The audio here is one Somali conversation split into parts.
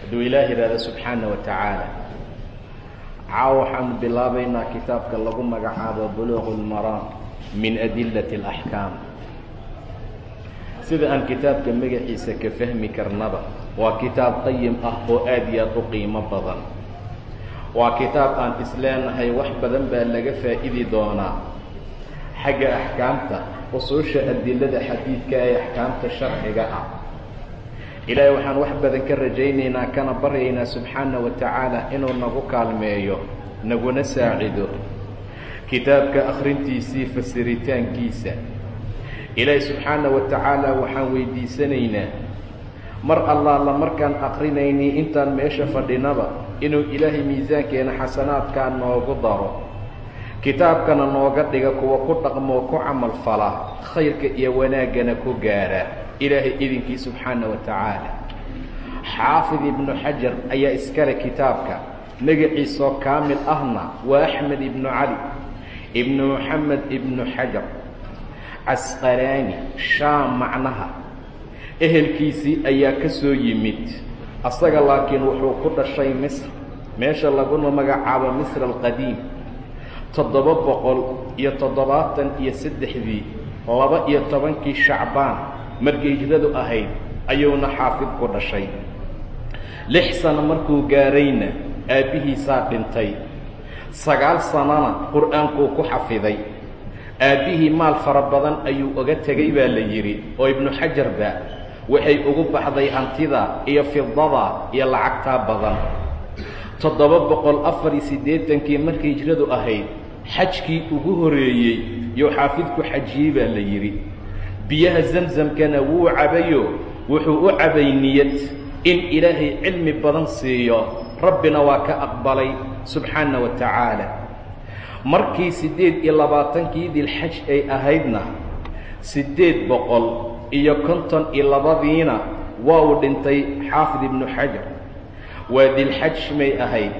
hadduu ilaah yidhaahdo subxaana wa tacaala caaw waxaanu bilaabaynaa kitaabka lagu magacaabo buluuqu lmaraam min adilati alaxkaam sida aan kitaabka magaciisa ka fahmi karnaba waa kitaab qayim ah oo aad iyo aad u qiimo badan. Waa kitaab aan isleenahay wax badan baa laga faa'idi doonaa. Xagga axkaamta usuusha adilada xadiidka ee axkaamta sharciga ah ilaahay waxaan wax badan ka rajaynaynaa kana baryaynaa subxaana wa tacaala inuu nagu kaalmeeyo naguna saacido. Kitaabka akhrintiisii fasiritaankiisa. Ilaahay subxaana wa tacaala waxaan weydiisanaynaa mar allaala markaan akhrinaynay intaan meesha fadhinaba inuu ilaahay miisaankeena xasanaadkaa noogu daro. Kitaabkana nooga dhiga kuwa ku dhaqmoo ku camal fala khayrka iyo wanaaggana ku gaara ilaahay idinkii subxaana wa tacaala. Xaafid ibnu xajar ayaa iskale kitaabka magaciisoo kaamil ahna waa axmed ibnu cali ibnu moxamed ibnu xajar. Casqalaani shaam macnaha ehelkiisii ayaa ka soo yimid. Asaga laakiin wuxuu ku dhashay misr. Meesha laguna magacaabo misr alqadiim. Toddoba boqol iyo toddobaatan iyo saddexdii laba iyo tobankii shacbaan markay hijradu ahayd ayuuna xaafid ku dhashay. Lix sano markuu gaarayna aabbihiisaa dhintay. Sagaal sanona qur'aankuu ku xafiday. Aabbihii maal fara badan ayuu oga tegay baa la yidhi oo ibnu xajarba waxay ugu baxday hantida iyo fidada iyo lacagtaa badan. Toddoba boqol afar iyo siddeetankii markay hijradu ahayd xajkii ugu horreeyey yuu xaafidku xajiyey baa la yidhi biyaha zamzamkana wuu cabayo wuxuu u cabay niyad in ilaahay cilmi badan siiyo. Rabbina waa ka aqbalay subxaana wa tacaala. Markii siddeed iyo labaatankii dilxaj ay ahaydna siddeed boqol iyo konton iyo labadiina waa uu dhintay xaafid ibnu xajar. Waa dilxaj may ahayd.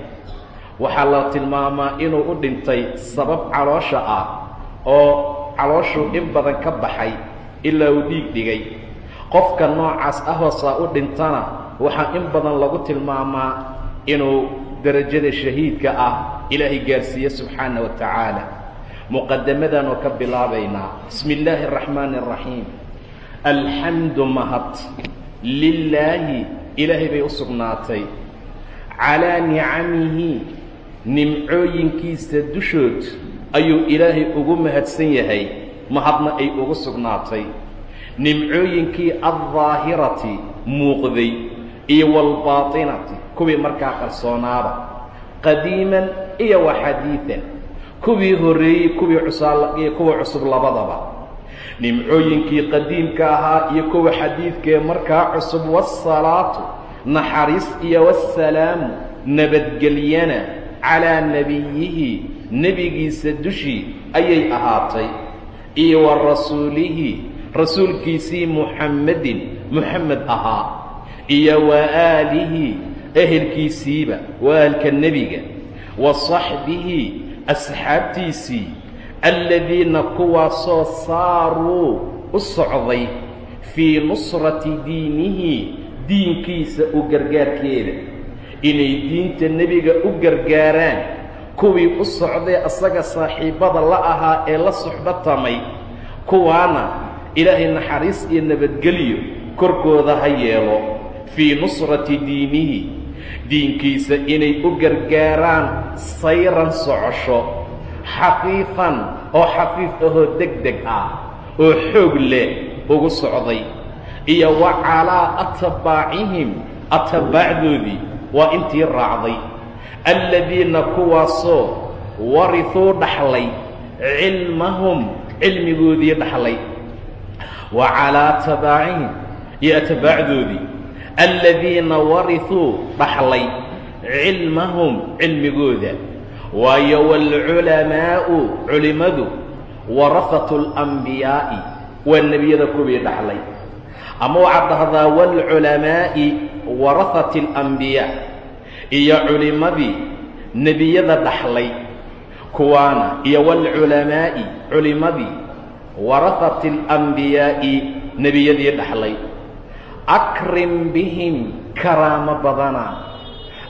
Waxaa la tilmaamaa inuu u dhintay sabab caloosha ah oo calooshuu in badan ka baxay ilaa uu dhiig dhigay. Qofka noocaas ahoosaa u dhintana waxaa in badan lagu tilmaamaa inuu derajada shahiidka ah ilaahay gaarsiiye subxaana wa tacaala. Muqadamadanoo ka bilaabaynaa bismi illaahi araxmaani araxiim alxamdu mahad lilaahi ilaahay bay u sugnaatay. Calaa nicamihi nimcooyinkiisa dushood ayuu ilaahay ugu mahadsan yahay mahadna ay ugu sugnaatay. Nimcooyinkii aldaahirati muuqday iyo waalbaatinati kuwii markaa qarsoonaaba qadiiman iyo wa xadiidan kuwii horreeyey kuwii cusaaiyo kuwa cusub labadaba. Nimcooyinkii qadiimka ahaa iyo kuwa xadiidkee markaa cusub waasalaatu naxariis iyo wasalaamu nabadgelyana calaa nebiyihi nebigiisa dushii ayay ahaatay iyo wa rasuulihi rasuulkiisii muxammedin muxamed ahaa iyo wa aalihi ehelkiisiiba waa nebiga wa saxbihi asxaabtiisii alladiina kuwaasoo saaruu u socday fii nusrati diinihi diinkiisa u gargaarkeeda. Inay diinta nebiga u gargaaraan kuwii u socday asaga saaxiibbada la ahaa ee la suxbatamay kuwaana ilaahay naxariis iyo nabadgelyo korkooda ha yeelo. Fii nusrati diinihi diinkiisa inay u gargaaraan sayran socosho xafiifan oo xafiif ahoo deg deg ah oo xoog leh ugu socday. Iyo wa calaa atbaacihim atabaacdoodii waa intii raacday alladiina kuwaasoo warihuu dhaxlay cilmahum cilmigoodii dhaxlay. Wa calaa tabaacihim iyo atabaacdoodii alladiina warihuu dhaxlay cilmahum cilmigooda. Waayo waalculamaa'u culimmadu warahatu alambiyaa'i waa nebiyada kuwii dhaxlay. Ama waxaad dhahdaa waalculamaa'i warahati alambiyaa iyo culimmadii nebiyada dhaxlay kuwaana iyo waalculamaa'i culimmadii warahati alambiyaa'i nebiyadii dhaxlay. Akrim bihim karaamo badanaa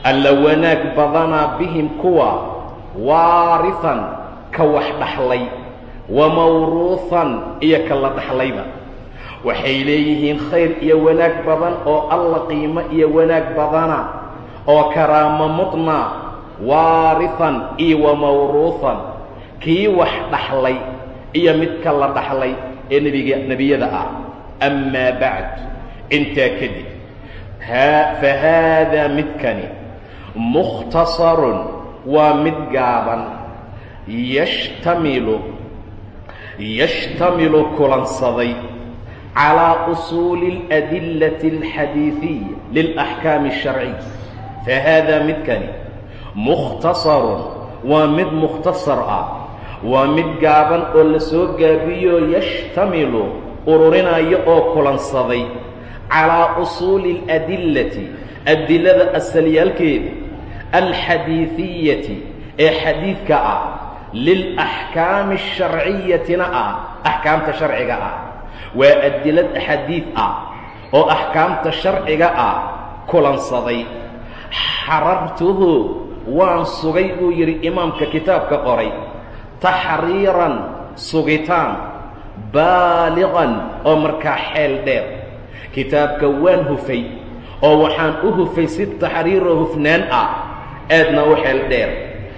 alla wanaag badanaa bihim kuwa waarihan ka wax dhaxlay wa mawruuhan iyo ka la dhaxlayba. Waxay leeyihiin khayr iyo wanaag badan oo alla qiimo iyo wanaag badana oo karaamo mudna waarihan iyo wa kii wax dhaxlay iyo midka la dhaxlay ee nebiga nebiyada ah. Amaa bacdu intaa kadib. Fa haadaa midkani mukhtasarun waa mid gaaban. Yashtamilu yashtamilu kulansaday calaa usuuli اladillati alxadiidiya lilaxkaami اsharciya fa haadaa midkani mukhtasarun waa mid mukhtasar ah waa mid gaaban oo la soo gaabiyoo yashtamilu ururinayo oo kulansaday calaa usuuli اladillati adilada asalyaalkeeda alxadiidiyati ee xadiidka ah lilaxkaami asharciyatina ah axkaamta sharciga ah waa adilad xadiid ah oo axkaamta sharciga ah kulansaday xarartuhu waan sugay buu yidhi imaamka kitaabka qoray. Taxriiran sugitaan baaliqan oo markaa xeel dheer. Kitaabka waan hufay oo waxaan u hufay si taxriiro hufnaan ah aadna u xeel dheer.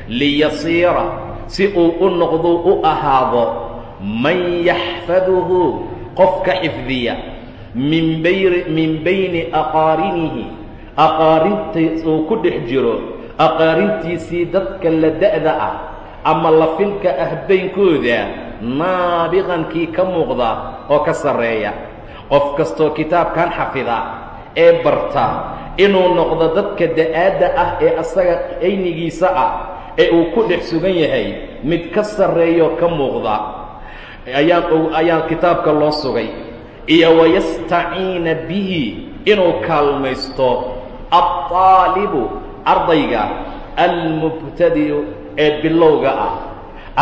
Liyasiira si uu u noqduu u ahaado man yaxfaduhu qofka xifdiya min bayni aqaarinihi aqaarintiis uu ku dhex jiro aqaarintiisii dadka la da'da ah ama lafilka ah baynkooda naabiqankii ka muuqda oo ka sarreeya. Qof kastoo kitaabkan xafida ee barta inuu noqdo dadka da'aadda ah ee asaga aynigiisa ah ee uu ku dhex sugan yahay mid ka sarreeyaoo ka muuqda. Ayaan ayaan kitaabka loo sugay. Iyo wayastaciina bihi inuu kaalmaysto alطaalibu ardayga almubtadiu ee bilowga ah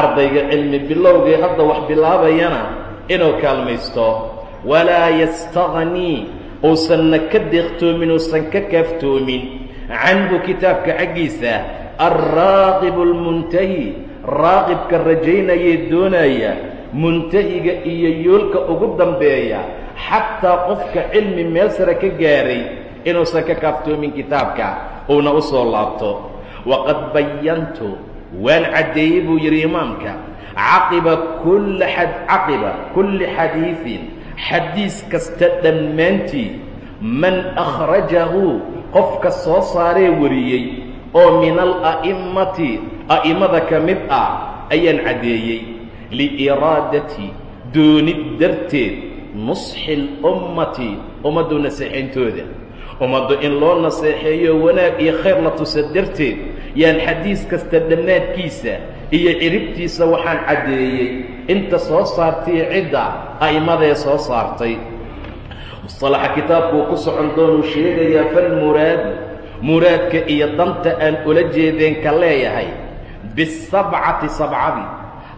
ardayga cilmi bilowgae hadda wax bilaabayana inuu kaalmaysto walaa yastaghnii uusanna ka deeqtoomin uusan ka kaaftoomin canhu kitaabka xaggiisa alraaqibu almuntahi raaqibka rajaynayee doonaya muntahiga iyo yoolka ugu dambeeya xataa qofka cilmi meel sare ka gaaray inuusan ka kaaftoomin kitaabka uuna u soo laabto. Waqad bayantu waan caddeeyey buu yidhi imaamka. Caqiba kulla caqiba kulli xadiidin xadiis kasta dhammaantii man akhrajahu qofka soo saaree wariyey oo min ala'immati a'immada ka mid ah ayaan caddeeyey. Liiraadati doonid darteed nusxi اlummati ummaddu naseexayntooda ummaddu in loo naseexeeyo wanaag iyo khayr la tusa darteed yaan xadiis kasta dhammaadkiisa iyo ciribtiisa waxaan caddeeyey. Inta soo saartay cidda a'immadee soo saartay. Musطalaxa kitaabkuu ku socon doonuu sheegayaa falmuraadu muraadka iyo danta aan ula jeedeen ka leeyahay bisabcati sabcadii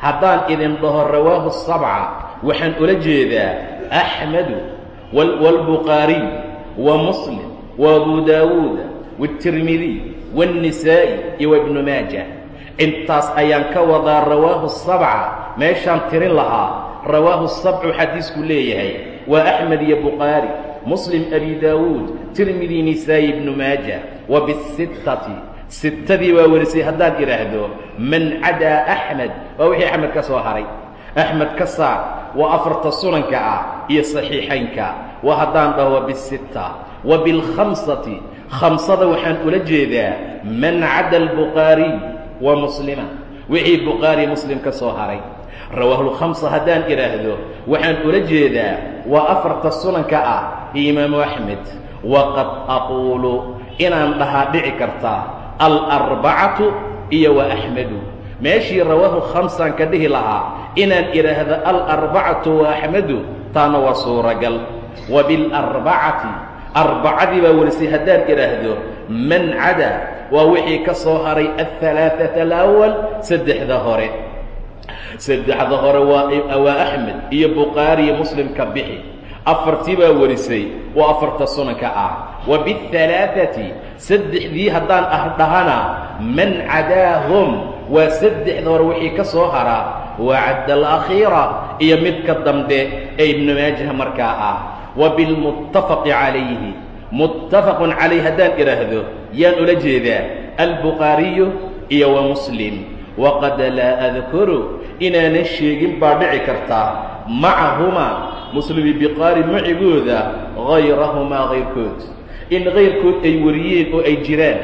haddaan idin dhaho rawaahu sabca waxaan ula jeedaa axmedu wاlbukhaariy wa muslim abu daawuuda wاtirmidiy wاnnisaa'i iyo wabnu maaja intaas ayaan ka wadaa rawaahu sabca meeshaan tirin lahaa rawaahu sabcu xadiisku leeyahay waa axmed iyo bukhaari muslim abi daawuud tirmidi nisaa'i ibnu maaja wa bisittati sittadii waa warisay haddaan idhaahdo man cadaa axmed waa wixii axmed ka soo haray axmed ka saar waa afarta sunanka ah iyo saxiixaynka waa haddaan dhaho bisitta wa bilkhamsati khamsada waxaan ula jeedaa man cada albukhaariy wa muslima wixii bukhaari muslim ka soo haray rawaahulkhamsa haddaan idhaahdo waxaan ula jeedaa waa afarta sunanka ah imaamu axmed waqad aquulu inaan dhahaa dhici kartaa alarbacatu iyo wa axmedu meeshii rawaahu khamsaan ka dhihi lahaa inaan idhaahdo alarbacatu wa axmedu taana waa suuragal wa bilarbacati arbacadii baa welisay haddaan idhaahdo man cadaa waa wixii ka soo haray alhalaaثata alawal saddexda hore saddexda hore waa waa axmed iyo bukhaari iyo muslim ka bixi afartii baa warisay waa afarta sunanka ah wa biالhalaaثati saddexdii haddaan ah dhahana man cadaahum waa saddexda hore wixii ka soo haraa waa cadda alakhiira iyo midka dambe ee ibnu maajah markaa ah bilmuttafaqi calayhi muttafaqun calayh haddaan idhaahdo yaan ula jeedaa albukhaariyu iyo muslim waqad laa adkuru inaanan sheegin baa dhici kartaa macahumaa muslimi bukhaari macigooda hayrahumaa kayrkood in kayrkood ay wariyeen oo ay jiraan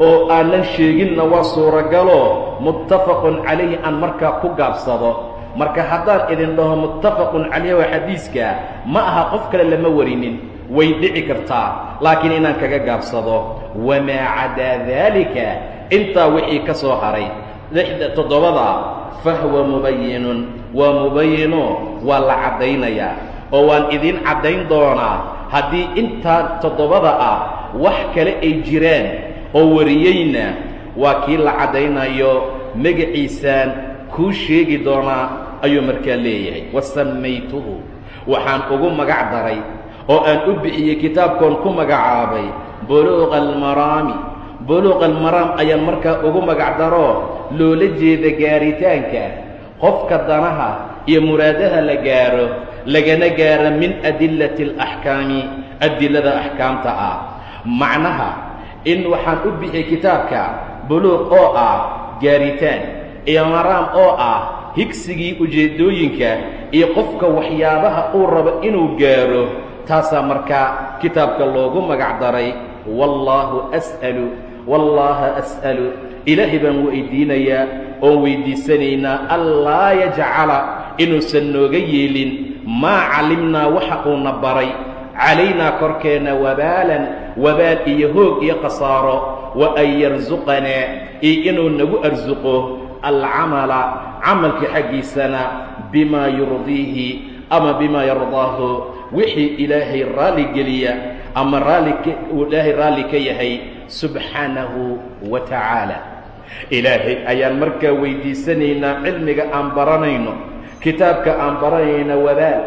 oo aanan sheeginna waa suuragaloo muttafaqun calayhi aan markaa ku gaabsado marka haddaan idin dhaho muttafaqun calayhi waa xadiiska ma aha qof kale lama warinin. Way dhici kartaa laakiin inaan kaga gaabsado. Wamaa cadaa daalika intaa wixii ka soo haray. Lixda toddobada fahuwa mubayinun waa mubayino waa la caddaynayaa oo waan idiin caddayn doonaa. Haddii intaa toddobada ah wax kale ay jiraan oo wariyeyna waa kii la caddaynayo. Magaciisaan kuu sheegi doonaa ayuu markaa leeyahay. Wa sammaytuhu waxaan ugu magac daray oo aan u bixiyey kitaabkoon ku magacaabay. Buluuqa almaraami buluuqa almaraam ayaan markaa ugu magac daroo loola jeeda gaaritaanka. Qofka danaha iyo muraadaha la gaaro lagana gaaro min adillati alaxkaami adilada axkaamta ah. Macnaha in waxaan u bixiyey kitaabka buluuq oo ah gaaritaan iyo maraam oo ah higsigii ujeeddooyinka iyo qofka waxyaabaha uu rabo inuu gaaro taasaa markaa kitaabka loogu magac daray wallaahu as'alu wallaaha as'alu. Ilaahay baan weydiinayaa oon weyddiisanaynaa allaa yajcala inuusan nooga yeelin maa calimnaa waxa uuna baray calaynaa korkeenna wabaalan wabaal iyo hoog iyo khasaaro wa an yarsuqanaa iyo inuu nagu arsuqo alcamala camalka xaggiisana bimaa yurdiihi ama bimaa yardaahu. Wixii ilaahay raalli geliya ama raallik ilaahay raalli ka yahay subxaanahu wa tacaala. Ilaahay ayaan markaa weyddiisanaynaa cilmiga aan baranayno kitaabka aan baranayna wabaal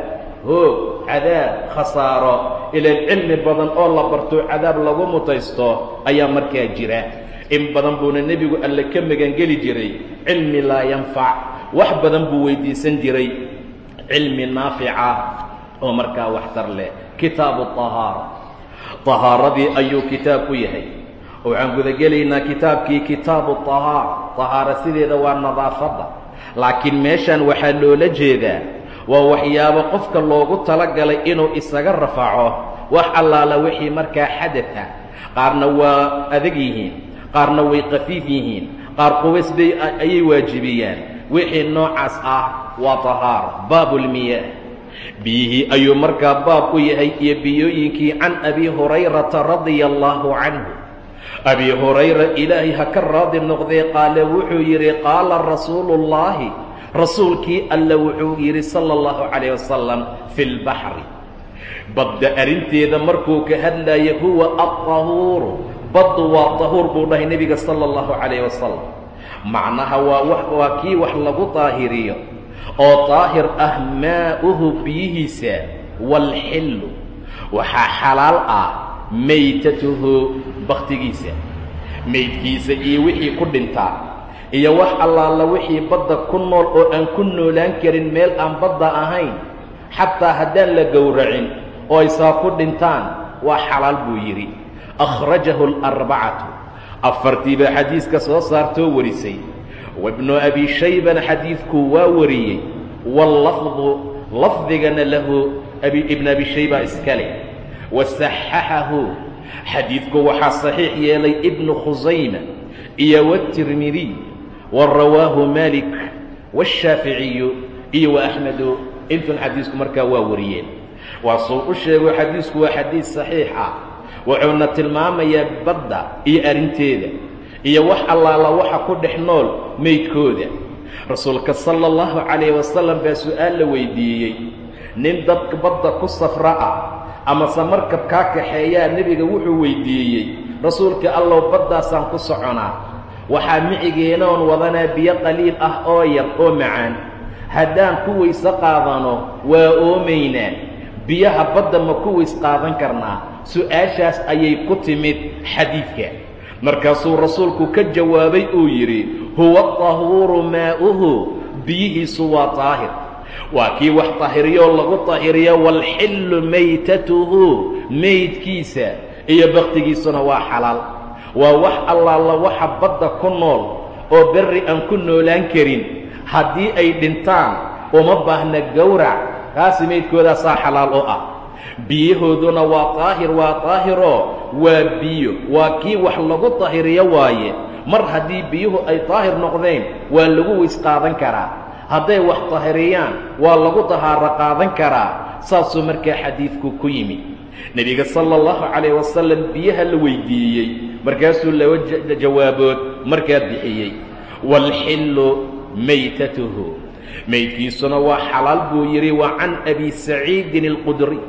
hoog cadaab khasaaro. Ilaan cilmi badan oo la barto cadaab lagu mutaysto ayaa markaa jira in badan buuna nebigu alle ka magangeli jiray cilmi laa yanfac. Wax badan buu weydiisan jiray cilmi naafica oo markaa waxtar leh. Kitaabu ahaara ahaaradii ayuu kitaab ku yahay. Waxaan gudagelaynaa kitaabkii kitaabu ahaara ahaara sideeda waa nadaafadda. Laakiin meeshan waxaa loola jeedaa waa waxyaabo qofka loogu talagalay inuu isaga rafaco wax allaala wixii markaa xadatha ah. qaarna waa adag yihiin qaarna way kafiif yihiin. Qaar qubaysbay ayay waajibiyaan wixii noocaas ah waa tahaar baabulmiyaah biyihii ayuu markaa baab u yahay iyo biyooyinkii can abi hurayrata radia allaahu canhu. Abi hurayra ilaahay ha ka raadi noqday qaale wuxuu yidhi qaala rasuuluullaahi rasuulkii alla wuxuu yidhi sala allahu calayh wasalam fi lbaxri badda arrinteeda markuu ka hadlaya huwa altahuuru baddu waa tahuur buu dhahay nebiga sala اllahu calayh wasalam macnaha waa waa kii wax lagu daahiriyo oo daahir ah maa'uhu biyihiisa waalxillu waxaa xalaal ah maytatuhu bakhtigiisa maydkiisa iyo wixii ku dhintaa iyo wax allaala wixii badda ku nool oo aan ku noolaan karin meel aan badda ahayn. Xataa haddaan la gowracin oo ay saa ku dhintaan waa xalaal buu yidhi akhrajahu alarbacatu afartii baa xadiiska soo saartoo warisay wabnu abi shaybana xadiidku waa wariyey wallafdu lafdigana lahu ibn abi shayba iskale wasaxaxahu xadiidku waxaa saxiix yeelay ibnu khusayma iyo watirmidiy wa rawaahu malik waashaaficiyu iyo wa axmedu intun xadiisku markaa waa wariyeen waa suu u sheego xadiisku waa xadiis saxiix ah wuxuuna tilmaamayaa badda iyo arrinteeda iyo wax allaala waxa ku dhex nool meydkooda rasuulka sala allahu calayh wasalam baa su'aal la weydiiyey nin dadka badda ku safra ah amase markab kaa kaxeeyaa nebiga wuxuu weydiiyey rasuulka allow baddaasaan ku soconaa. Waxaa micigeenoon wadanaa biyo qaliil ah oo yar oo macaan. Haddaan ku weyse qaadano waa oomaynaa. Biyaha badda ma ku weys qaadan karnaa su'aashaas ayay ku timid xadiidka. Markaasuu rasuulku ka jawaabay uu yidhi huwa tahuuru maa'uhu biyihiisu waa taahir. Waa kii wax tahiriyoo lagu tahiriyo waalxillu maytatuhu meydkiisa iyo bakhtigiisuna waa xalaal. Waa wax allaala waxa badda ku nool oo berri aan ku noolaan karin. Haddii ay dhintaan uma baahna gowrac. Kaasi meydkoodaasaa xalaal oo ah biyahooduna waa daahir waa daahiroo waa biyo waa kii wax lagu tahiriyo waaye. Mar haddii biyuhu ay daahir noqdeen waa lagu weys qaadan karaa. Hadday wax tahiriyaan waa lagu tahaaro qaadan karaa. Saasuu markaa xadiidku ku yimi. Nebiga sala allahu calayh wasalam biyaha la weydiiyey. Markaasuu laba jawaabood markaa bixiyey. Waalxillu maytatuhu. Meydkiisuna waa xalaal buu yidhi wa can abi saciidin alqudri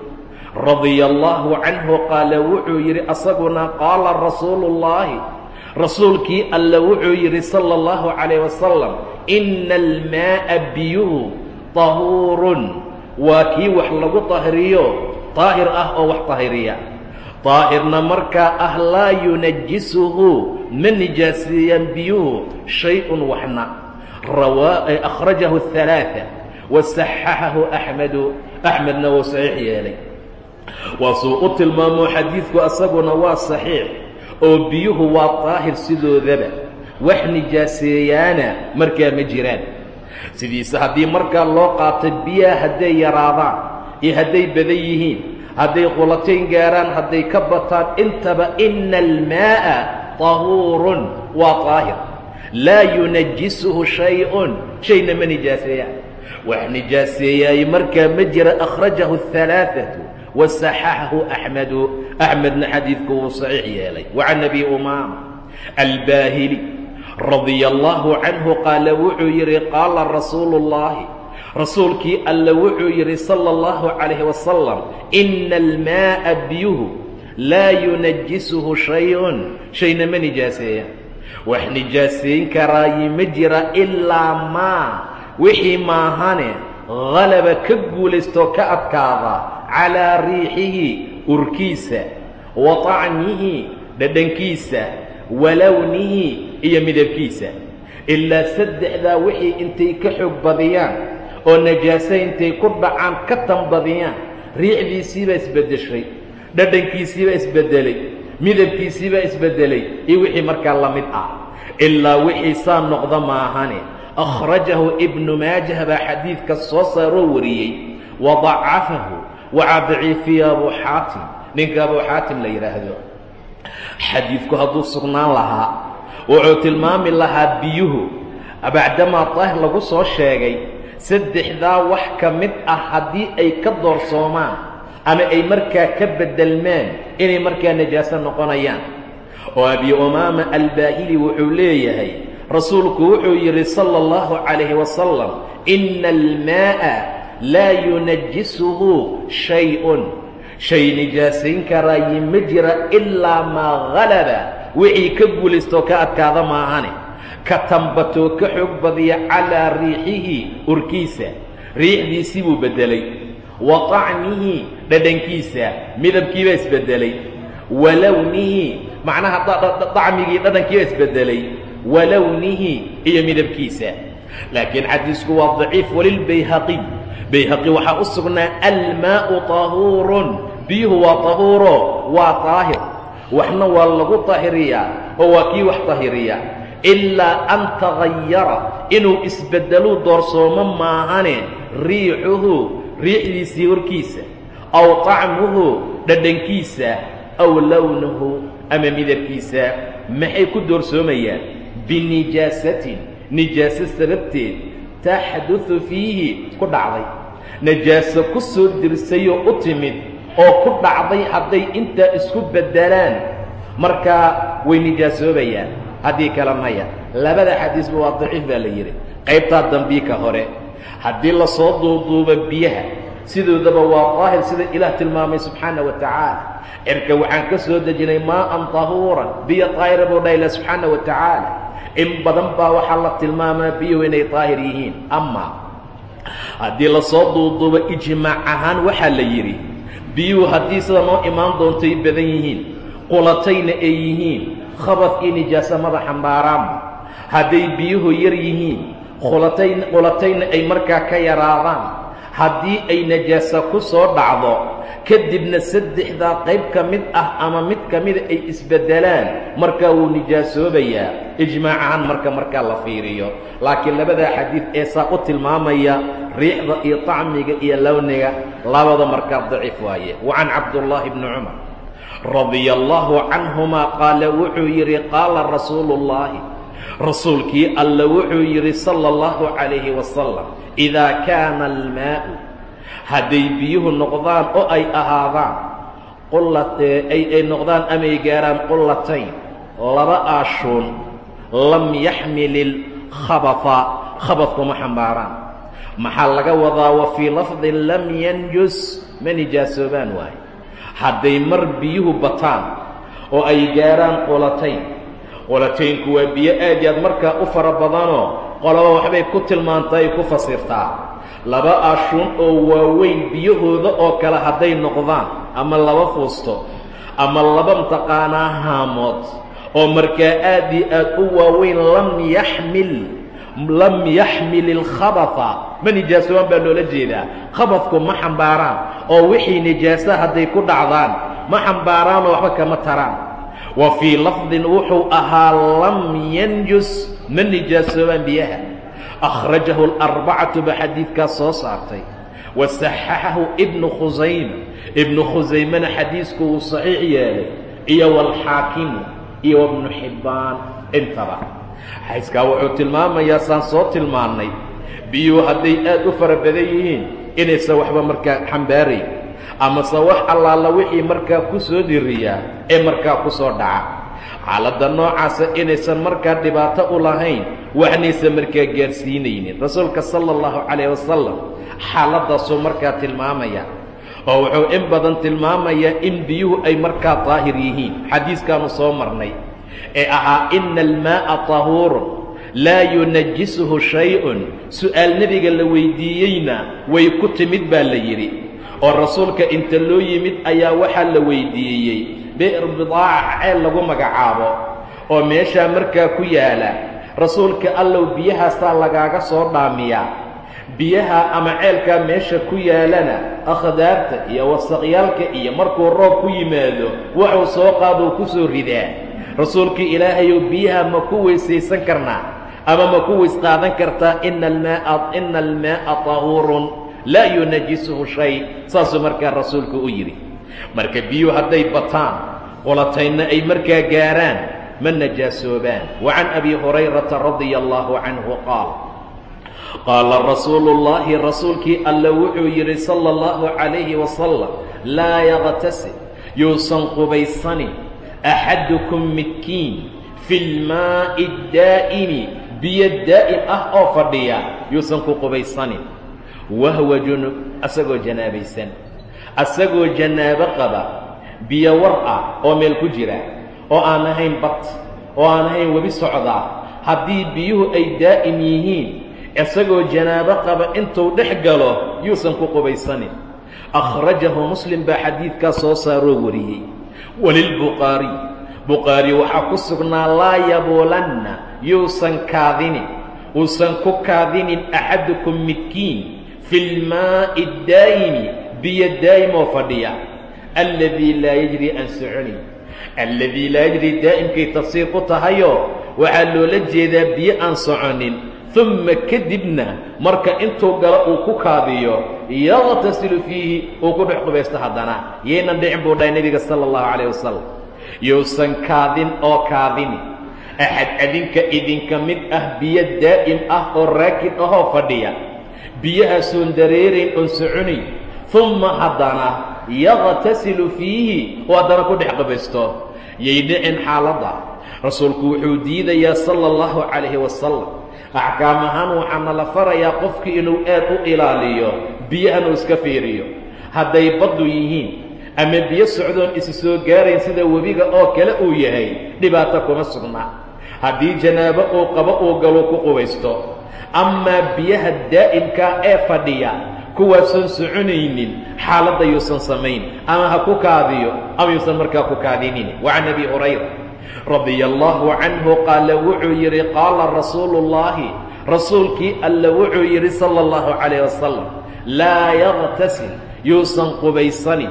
radia allaahu canhu qaala wuxuu yidhi asaguna qaala rasuulu ullaahi rasuulkii alla wuxuu yidhi sala allahu calayh wasalam inna almaa'a biyuhu tahuurun. Waa kii wax lagu tahiriyo daahir ah oo wax tahiriya. Daahirna markaa ah laa yunajisuhu ma nijaasiyaan biyuhu shay-un waxna. E, akhrajahu halaaa wa saxaxahu axmedu axmedna wuu saxiix yeelay waasuu u tilmaamoo xadiidku asaguna waa saxiix oo biyuhu waa daahir sidoodaba wax nijaaseeyaana markaa ma jiraan. Sidiisa haddii markaa loo qaata biyaha hadday yaraadaan iyo hadday badan yihiin hadday qulatayn gaaraan hadday ka bataan intaba ina almaa'a tahuurun waa daahir laa yunajisuhu shay-un shayna ma nijaaseeyaan. Wax nijaaseeyaay markaa ma jira akhrajahu alaaatu wasaxaxahu axmedu axmedna xadiidku wuu saxiix yeelay wacan abi umaama albaahili radia allaahu canhu qaala wuxuu yidhi qaala rasuulu اllahi rasuulkii alla wuxuu yidhi sala اllahu calayh wasalam ina almaa'a biyuhu laa yunajisuhu shay-un shayna ma nijaaseeyaan wax nijaasayn karaayi ma jira ilaa maa wixii maahane halaba ka guulaystoo ka adkaada calaa riixihi urkiisa wa طacmihi dhadhankiisa walownihi iyo midabkiisa ilaa saddexdaa wixii intay ka xoog badiyaan oo najaasa intay ku dhacaan ka tanbadiyaan riixdiisiibaa isbeddeshay dhadhankiisiibaa isbeddelay midabkiisiibaa isbeddelay iyo wixii markaa la mid ah ilaa wixii saa noqda maahane akhrajahu ibnu maajah baa xadiidka soo saaroo wariyey wa dacafahu waxaa daciifiya abu xaatim ninka abu xaatim la yidhaahdo xadiidku hadduu sugnaan lahaa wuxuu tilmaami lahaa biyuhu bacdamaa daahir lagu soo sheegay saddexdaa wax ka mid ah haddii ay ka doorsoomaan ama ay markaa ka beddelmaan inay markaa najaaso noqonayaan oo abi umaama albaahili wuxuu leeyahay rasuulku wuxuu yidhi sala allahu calayhi wasalam ina almaa'a laa yunajisuhu shay-un shay nijaasayn karaayi ma jira ilaa maa halaba wixii ka guulaystoo ka adkaada maahane ka tambatoo ka xoog badiya calaa riixihi urkiisa riixdiisii buu beddelay wa طacmihi dhadhankiisa midabkiibaa isbeddelay walownihi macnaha طacmigii dhadhankiibaa isbeddelay walownihi iyo midabkiisa laakiin xadiisku waa daciif walilbayhaqiy bayhaqi waxaa u sugnaa almaau طahuurun biyuhu waa طahuuro waa طaahir waxna waa lagu طahiriyaa oo waa kii wax طahiriya ilaa an tagayara inuu isbeddeluu doorsoomo maahane riixuhu riixdiisii horkiisa aw طacmuhu dhadhankiisa aw lownuhu ama midabkiisa maxay ku doorsoomayaan binijaasatin nijaaso sababteed taxduثu fiihi ku dhacday. Najaaso ku soo dirsayoo u timid oo ku dhacday hadday intaa isku beddelaan markaa way nijaasoobayaan haddii kale maya. Labada xadiisba waa daciif baa la yidhi qaybtaa dambii ka hore haddii la soo duuduubo biyaha sidoodaba waa daahir sida ilaah tilmaamay subxaana wa tacaala. Cirka waxaan ka soo dejinay maaan tahuuran biyo daahira buu dha ilah subxaana wa tacaala in badan baa waxaa la tilmaamaa biyuhu inay daahir yihiin. Ama haddii la soo duuduubo ijmaac ahaan waxaa la yidhi biyuhu haddii sida noo imaan doontay badan yihiin qulatayna ay yihiin khabadkii nijaasamada xambaaraanba hadday biyuhu yar yihiin qulatayn qulatayna ay markaa ka yaraadaan haddii ay najaasa ku soo dhacdo kadibna saddexdaa qayb ka mid ah ama mid ka mida ay isbeddelaan markaa wuu nijaasoobayaa. Ijmaac ahaan marka markaa la fiiriyo. Laakiin labadaa xadiid ee saa u tilmaamaya riixda iyo طacmiga iyo lowniga labada markaa daciif waaye. Wa can cabdullaahi bni cumar radia allaahu canhumaa qaala wuxuu yidhi qaala rasuulu اllaahi rasuulkii alla wuxuu yidhi sala اllahu calayhi wasalam idaa kaana almaa'u hadday biyuhu noqdaan oo ay ahaadaan ay noqdaan amay gaaraan qullatayn laba aashuun lam yaxmil ilkhabafa khabadkuma xambaaraan. Maxaa laga wadaa wa fii lafdin lam yanjus ma nijaasoobaan waaye. Hadday mar biyuhu bataan oo ay gaaraan qulatayn qulataynku waa biyo aad i aad markaa u fara badanoo qolaba waxbay ku tilmaantaa ay ku fasirtaa. Laba ashuun oo waaweyn biyahooda oo kale hadday noqdaan ama laba fuusto ama laba mtaqaanaa haamood oo markaa aad io aad u waaweyn lam yaxmil lam yaxmil ilkhabaha ma nijaasoobaan baa loola jeedaa. Khabadku ma xambaaraan oo wixii nijaasa hadday ku dhacdaan ma xambaaraanoo waxba kama taraan wa fii lafdin wuxuu ahaa lam yanjus ma nijaasoobaan biyaha. Akhrajahu alarbacatu ba xadiidkaas soo saartay. Wa saxaxahu ibnu khusayma ibnu khusaymana xadiisku wuu saxiix yeelay. Iyo waalxaakimu iyo wabnu xibbaan intaba. Xayskaa wuxuu tilmaamayaa saan soo tilmaannay biyuhu hadday aad u fara badan yihiin inaysan waxba markaa xambaarayn amase wax allaala wixii markaa ku soo dhiriyaa ee markaa ku soo dhaca. Xaaladda noocaasa inaysan markaa dhibaato u lahayn waxnaysan markaa gaarsiinaynin rasuulka sala allahu calayh wasalam xaaladdaasuu markaa tilmaamaya oo wuxuu in badan tilmaamayaa in biyuhu ay markaa daahir yihiin. Xadiiskaanu soo marnay ee ahaa ina almaa'a tahuurun laa yunajisuhu shay-un. Su'aal nebiga la weydiiyeyna way ku timid baa la yidhi oo rasuulka inta loo yimid ayaa waxaa la weydiiyey bi'r bidaaca ceel lagu magacaabo oo meeshaa markaa ku yaalla. Rasuulka allow biyahaasaa lagaaga soo dhaamiyaa. Biyaha ama ceelkaa meesha ku yaalana akhdaarta iyo wasaqyaalka iyo markuu roob ku yimaado waxuu soo qaadou ku soo ridaa. Rasuulkii ilaahayow biyaha ma ku weysaysan karnaa ama ma ku weys qaadan kartaa ina almaaa ina almaa'a tahuurun laa yunajisuhu shay saasuu markaa rasuulku u yidhi. Marka biyuhu hadday bataan qolataynna ay markaa gaaraan ma najaasoobaan. Wa abi hurayrata radia allaahu canhu qaal qaala rasuulu اllaahi rasuulkii alla wuxuu yidhi sala اllahu calayhi wasalam laa yaqtasil yuusan qubaysanin axadukum midkiin fi lmaa'i daa'imi biyo daa'im ah oo fadhiya yuusan ku qubaysanin wahwa junub asagoo janaabaysan asagoo janaabo qaba biyo war ah oo meel ku jira oo aan ahayn bad oo aan ahayn webi socdaa haddii biyuhu ay daa'im yihiin isagoo janaabo qaba intuu dhex galo yuusan ku qubaysanin. Akhrajahu muslim baa xadiidkaa soo saaroo wariyey. Walilbukhaariy bukhaari waxaa ku sugnaa laa yabuulanna yuusan kaadinin uusan ku kaadinin axadukum midkiin fi lmaa'i daa'imi biyo daa'im oo fadhiya. Alladii laa yajri aan soconin alladii laa yajri daa'imkay tafsiir u tahayoo waxaa loola jeedaa biyo aan soconin. Uma kadibna marka intuu galo uu ku kaadiyo yaqtasilu fiihi uu ku dhex qubaysto haddana. Yaynan dhicin buu dhahay nebiga sala allahu calayh wasalam yuusan kaadin oo kaadini axad adinka idinka mid ah biyo daa'im ah oo raakid ahoo fadhiya biyahaasoon dareerayn oon soconayn. Umma haddana yaqtasilu fiihi oo haddana ku dhex qubaysto yay dhicin xaaladda. Rasuulku wuxuu diidayaa sala allahu calayhi wasalam axkaam ahaan waxaana la farayaa qofki inuu aad u ilaaliyo biyahan uu iska fiiriyo. Hadday baddu yihiin ama biyo socdoon isi soo gaarayn sida webiga oo kale uu yahay dhibaato kuma sugnaa haddii janaabo uu qabo uu galo ku qubaysto amaa biyaha daa'imkaa ee fadhiya kuwaasoon soconaynin xaaladda yuusan samayn. Ama ha ku kaadiyo ama yuusan markaa ku kaadinin. Wa abi hurayra radia allaahu canhu qaala wuxuu yidhi qaala rasuulu ullaahi rasuulkii alla wuxuu yidhi sala allahu calayh wasalam laa yaktasil yuusan qubaysanin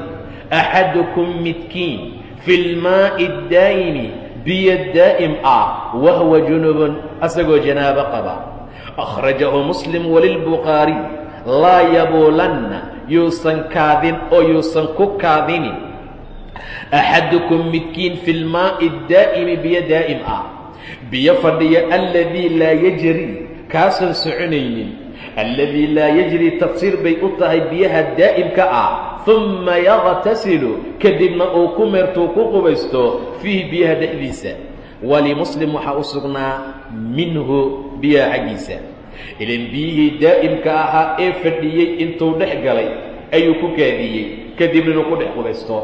axadukum midkiin fi lmaa'i daa'imi biyo daa'im ah wahuwa junubun asagoo janaabo qaba akhrajahu muslim walilbukhaariy laa yabuulanna yuusan kaadin oo yuusan ku kaadinin axadukum midkiin fi lmaa'i daa'imi biyo daa'im ah biyo fadhiya alladii laa yajri kaasan soconaynin alladii laa yajri tafsiir bay u tahay biyaha daa'imka ah humma yaqtasilu kadibna uu ku meertuu ku qubaysto fiihi biyaha dhexdiisa walimuslim waxaa u sugnaa minhu biyaha xaggiisa. Ilan biyihii daa'imka ahaa ee fadhiyey intuu dhex galay ayuu ku kaadiyey kadibna inuu ku dhex qubaysto.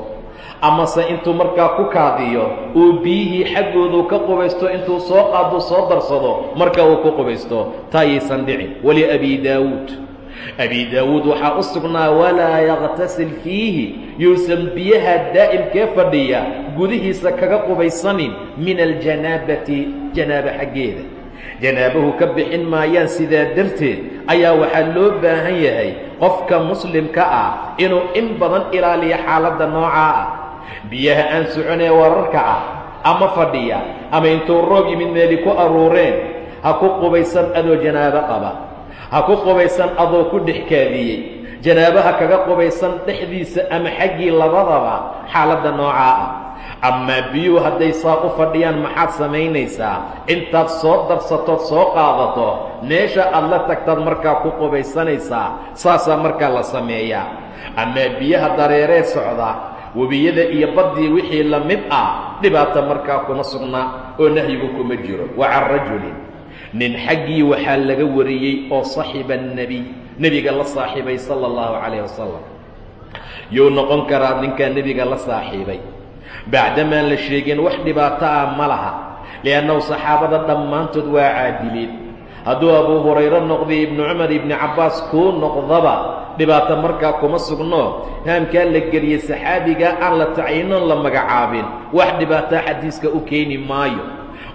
Amase intuu markaa ku kaadiyo uu biyihii xaggoodu ka qubaysto intuu soo qaado soo darsado marka uu ku qubaysto. Taayaysan dhicin wali abi daawuud. Abi daawuud waxaa u sugnaa walaa yaktasil fiihi. Yuusan biyaha daa'imkee fadhiya gudihiisa kaga qubaysanin min aljanaabati janaaba xaggeeda janaabahu ka bixin maayaan sidaa darteed ayaa waxaa loo baahan yahay qofka muslimka ah inuu in badan ilaaliyo xaaladda noocaa ah. Biyaha aan soconee wararka ah ama fadhiya ama intuu roob yimid meeli ku aruureen ha ku qubaysan adoo janaabo qaba. Ha ku qubaysan adoo ku dhex kaadiyey. Janaabaha kaga qubaysan dhexdiisa ama xaggii labadaba xaaladda noocaa ah amaa biyuhu hadday saa u fadhiyaan maxaad samaynaysaa? Intaad soo darsatood soo qaadato meesha aad la tagtaad markaa ku qubaysanaysaa saasaa markaa la sameeyaa. Amaa biyaha dareeree socda webiyada iyo baddii wixii la mid ah dhibaato markaa kuma sugna oo nahyigu kuma jiro. Wa can rajulin nin xaggii waxaa laga wariyey oo saxiba annebiy nebiga la saaxiibay sala allahu calayh wasalam yuu noqon karaa ninkaa nebiga la saaxiibay bacdamaan la sheegin wax dhibaato ah ma laha. Li'annahu saxaabada dhammaantood waa caadileen hadduu abuu hurayro noqday ibnu cumar ibni cabbaas kuu noqdaba dhibaato markaa kuma sugno. Haamkaa la geliyey saxaabigaa aan la tacyiinoon la magacaabin. Wax dhibaataa xadiiska u keeni maayo.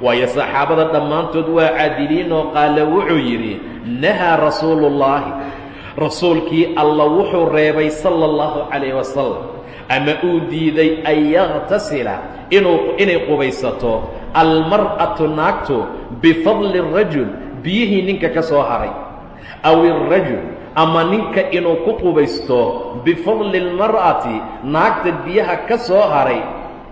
Waayo saxaabada dhammaantood waa caadiliin oo qaala wuxuu yidhi nahaa rasuuluullaahi rasuulkii alla wuxuu reebay sala allahu calayh wasalam ama uu diiday an yaktasila inay qubaysato almar'atu naagtu bifadli rajul biyihii ninka ka soo haray aw irajul ama ninka inuu ku qubaysto bifadli almar'ati naagta biyaha ka soo haray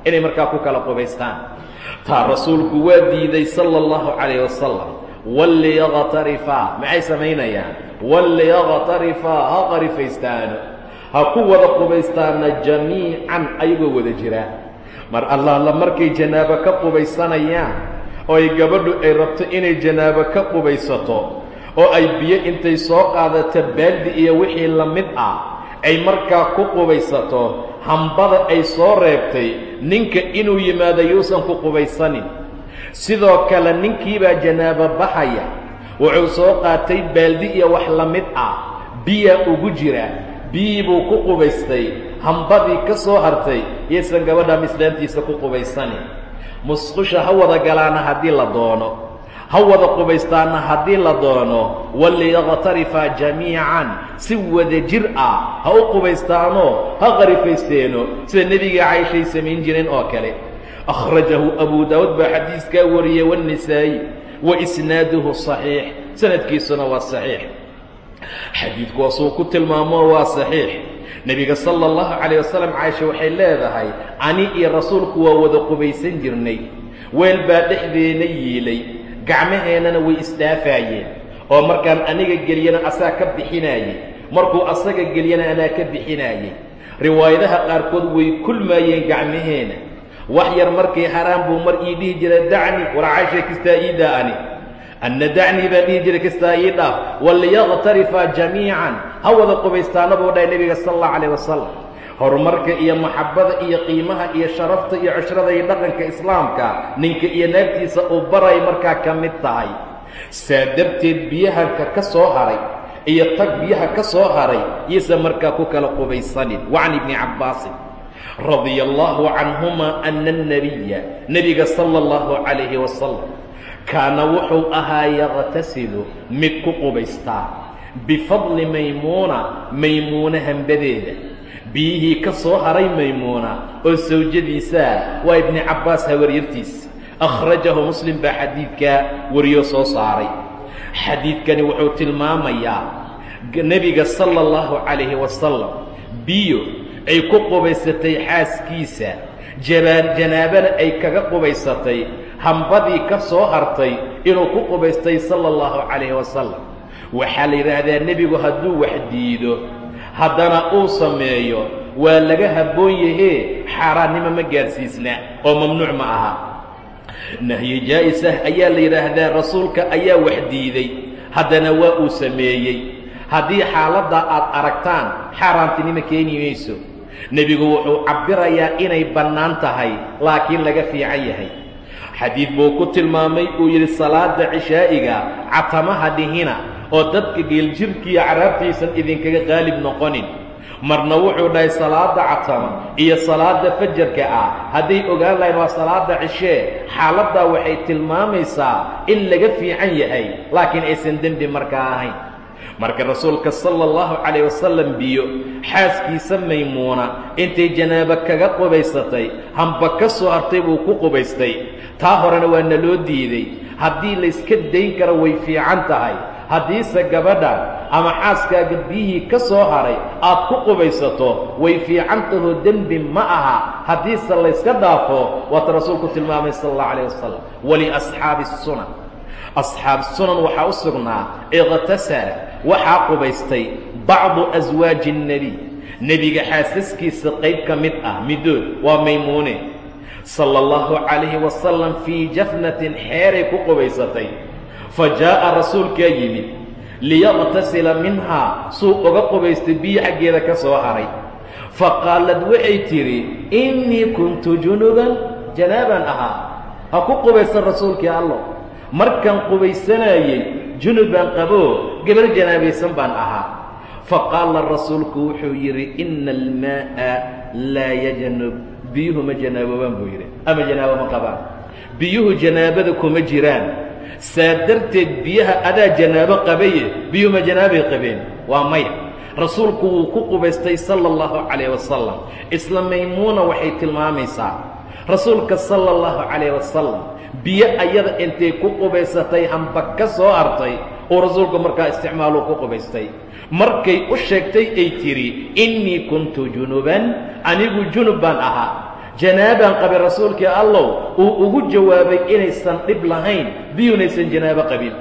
inay markaa ku kala qubaystaan. Taa rasuulku waa diiday sala allahu calayh wasalam walliyaqtarifaa maxay samaynayaan walliyaqtarifaa ha qarifaystaano ha ku wada qubaystaana jamiican ayagoo wada jira. Mar allaala markay janaabo ka qubaysanayaan oo ay gabadhu ay rabto inay janaabo ka qubaysato oo ay biyo intay soo qaadato baaldi iyo wixii la mid ah ay markaa ku qubaysato hambada ay soo reebtay ninka inuu yimaado yuusan ku qubaysanin. Sidoo kale ninkiibaa janaabo baxaya wuxuu soo qaatay baaldi iyo wax la mid ah biyaa ugu jira biyii buu ku qubaystay hambadii ka soo hartay yaysan gabadha mislaantiisa ku qubaysanin musqusha ha wada galaana haddii la doono. Ha wada qubaystaana haddii la doono. Waliyaqtarifaa jamiican si wada jir ah ha u qubaystaanoo ha qarifaysteeno sida nebiga cayshay samayn jireen oo kale. Akhrajahu abu daawuud baa xadiiskaa wariyey waannisaa'i wa isnaaduhu saxiix sanadkiisuna waa saxiix xadiidku waasuu ku tilmaamo waa saxiix. Nebiga sala allahu calayh wasalam caaisha waxay leedahay ani iyo rasuulku waa wada qubaysan jirnay. Weel baa dhexdeena yiilay. Gacmaheennana way isdhaafaayeen oo markaan aniga geliyana asaa ka bixinaayey markuu asaga geliyana anaa ka bixinaayey riwaayadaha qaarkood way kulmaayeen gacmaheena. Wax yar markay haraan buu mar ii dhihi jiray dacni war caysha kistaa ii daa'ani anna dacnii baan dhihi jiray kistaa ii dhaaf waliyaqtarifaa jamiican ha wada qubaystaana buu dhahay nebiga sala allahu calayh wasalam horumarka iyo maxabbada iyo qiimaha iyo sharafta iyo cushrada iyo dhaqanka islaamka ninka iyo naagtiisa uu baray markaa ka mid tahay saa darteed biyahanka ka soo haray iyo tag biyaha ka soo haray yaysa markaa ku kala qubaysanin wa can ibni cabbaasin radia allahu canhuma ana annabiya nebiga sala allahu calayhi wasalam kaana wuxuu ahaa yaqtasilu mid ku qubaystaa bifadli maymuuna maymuuna hambadeeda. Biyihii ka soo haray maymuuna oo sawjadiisaa waa ibni cabbaas hawaryartiisa akhrajahu muslim baa xadiidkaa wariyo soo saaray. Xadiidkani wuxuu tilmaamayaa nebiga sala allahu calayhi wasalam biyo ay ku qubaysatay xaaskiisa. Jabaan janaabana ay kaga qubaysatay hambadii ka soo hartay inuu ku qubaystay sala allahu calayhi wasalam waxaa la yidhaahdaa nebigu hadduu wax diido haddana uu sameeyo waa laga habboon yahee xaaraannimo ma gaadhsiisna oo mamnuuc ma aha. Nahyi jaa'is ah ayaa la yidhaahdaa rasuulka ayaa wax diiday haddana waa uu sameeyey. Haddii xaaladdaa aad aragtaan xaaraantinimo keeni mayso. Nebigu wuxuu cabbirayaa inay bannaan tahay laakiin laga fiican yahay xadiid buu ku tilmaamay uu yidhi salaada cishaa'iga catamaha dhihina oo dadka geeljirkiiyo caraabtaysan idinkaga qaalib noqonin. Marna wuxuu dhahay salaada catama iyo salaada fajarka ah hadday ogaan lahayn waa salaada cishee xaaladdaa waxay tilmaamaysaa in laga fiican yahay laakiin aysan dembi markaa ahayn marka rasuulka sala allahu calayh wasalam biyo xaaskiisa maymuuna intay janaabo kaga qubaysatay hamba ka soo hartay buu ku qubaystay. Taa horena waa na loo diiday. Haddii layska dayn karo way fiican tahay. Haddiise gabadhan ama xaaskaaga biyihii ka soo haray aad ku qubaysato way fiican tahoo dembi ma aha. Haddiise layska dhaafo waata rasuulku tilmaamay sala allahu calayh wasalam waliasxaabi sunan asxaab sunan waxaa u sugnaa iqtasala waxaa qubaystay bacdu aswaaji الnebiy nebiga xaasaskiisa qayb ka mid ah middood waa maymuune sala اllahu calayhi wasalam fii jafnatin xeeray ku qubaysatay fa jaa'a rasuulkaa yimid liyaqtasila minhaa suu uga qubaystay biyo xaggeeda ka soo haray fa qaalad waxay tidhi innii kuntu junuban janaabaan ahaa ha ku qubaysan rasuulkii allow markaan qubaysanaayey junubaan qaboo gabar janaabaysan baan ahaa. Fa qaala rasuulku wuxuu yidhi ina almaa'a laa yajanub. Biyuhu ma janaaboobaan buu yidhi. Ama janaabo ma qabaan. Biyuhu janaabada kuma jiraan. Saa darteed biyaha adaa janaabo qabaye biyuhu ma janaabay qabeen. Waa maya. Rasuulku wuu ku qubaystay sala allahu calayh wasalam isla maymuuna waxay tilmaamaysaa. Rasuulka sala allahu calayh wasalam biyo ayada intay ku qubaysatay hamba ka soo hartay uu rasuulku markaa isticmaaluu ku qubaystay. Markay u sheegtay ay tidhi innii kuntu junuban anigu junub baan ahaa. Janaabaan qabin rasuulkii allow uu ugu jawaabay inaysan dhib lahayn biyunaysan janaabo qabin.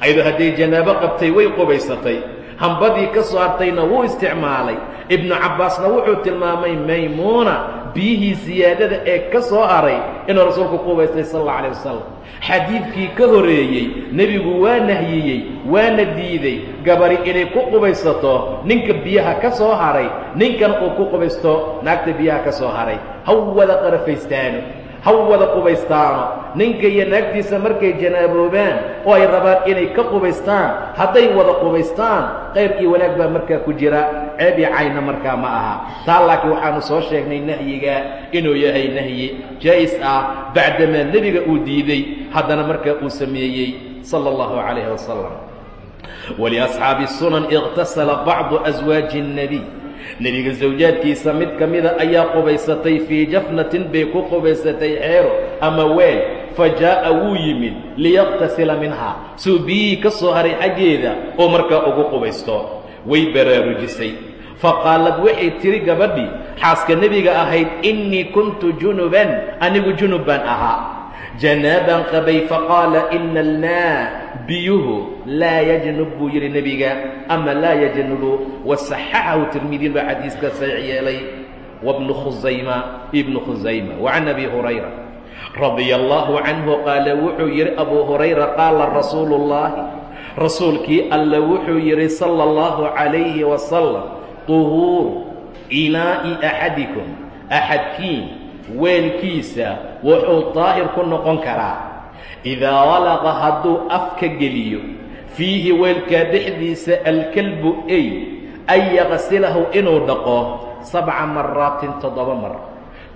Ayadoo hadday janaabo qabtay way qubaysatay. Hambadii ka soo hartayna wuu isticmaalay. Ibnu cabbaasna wuxuu tilmaamay maymuuna biyihii siyaadada ee ka soo haray inuu rasuulku qubaystay sal alla alay wasalam xadiidkii ka horeeyey nebigu waa nahyiyey waana diiday gabari inay ku qubaysato ninka biyaha ka soo haray ninkana uu ku qubaysto naagta biyaha ka soo haray. Ha wada qarafaystaano ha wada qubaystaano. Ninka iyo naagtiisa markay janaaboobaan oo ay rabaan inay ka qubaystaan hadday wada qubaystaan qayr iyo wanaag baa markaa ku jira ceeb cayna markaa ma aha. Taa laakiin waxaanu soo sheegnay nahyiga inuu yahay nahyi jaa'is ah bacdamaa nebiga uu diiday haddana markaa uu sameeyey sala allahu calayhi wasalam waliasxaabi sunan iqtasala bacdu aswaaji الnebiy nebiga sawjaadkiisa mid ka mida ayaa qubaysatay fii jafnatin bay ku qubaysatay xeero ama weel. Fa jaa'a wuu yimid liyaqtasila minhaa. Suu biyihii ka soo haray xaggeeda oo markaa ugu qubaysto way baraarujisay. Fa qaalad waxay tiri gabadhii xaaska nebiga ahayd innii kuntu junuban anigu junub baan ahaa. Janaabaan qabay faqaala ina almaa biyuhu laa yajnub buu yidhi nebiga ama laa yajnubu wasaxaxahu tirmidiin baa xadiiska saxiix yeelay. Wabnu khusayma ibnu khusayma wacan abi hurayra radia allaahu canhu qaala wuxuu yidhi abuu hurayra qaala rasuulu ullaahi rasuulkii alla wuxuu yidhi sala allahu calayhi wasalam tuhuuru inaa'i axadikum. Axadkiin weelkiisa wuxuu daahir ku noqon karaa. Idaa walaqa hadduu afka geliyo fiihi weelkaa dhexdiisa alkalbu ey an yaqsilahu inuu dhaqo sabca maraatin toddoba mar.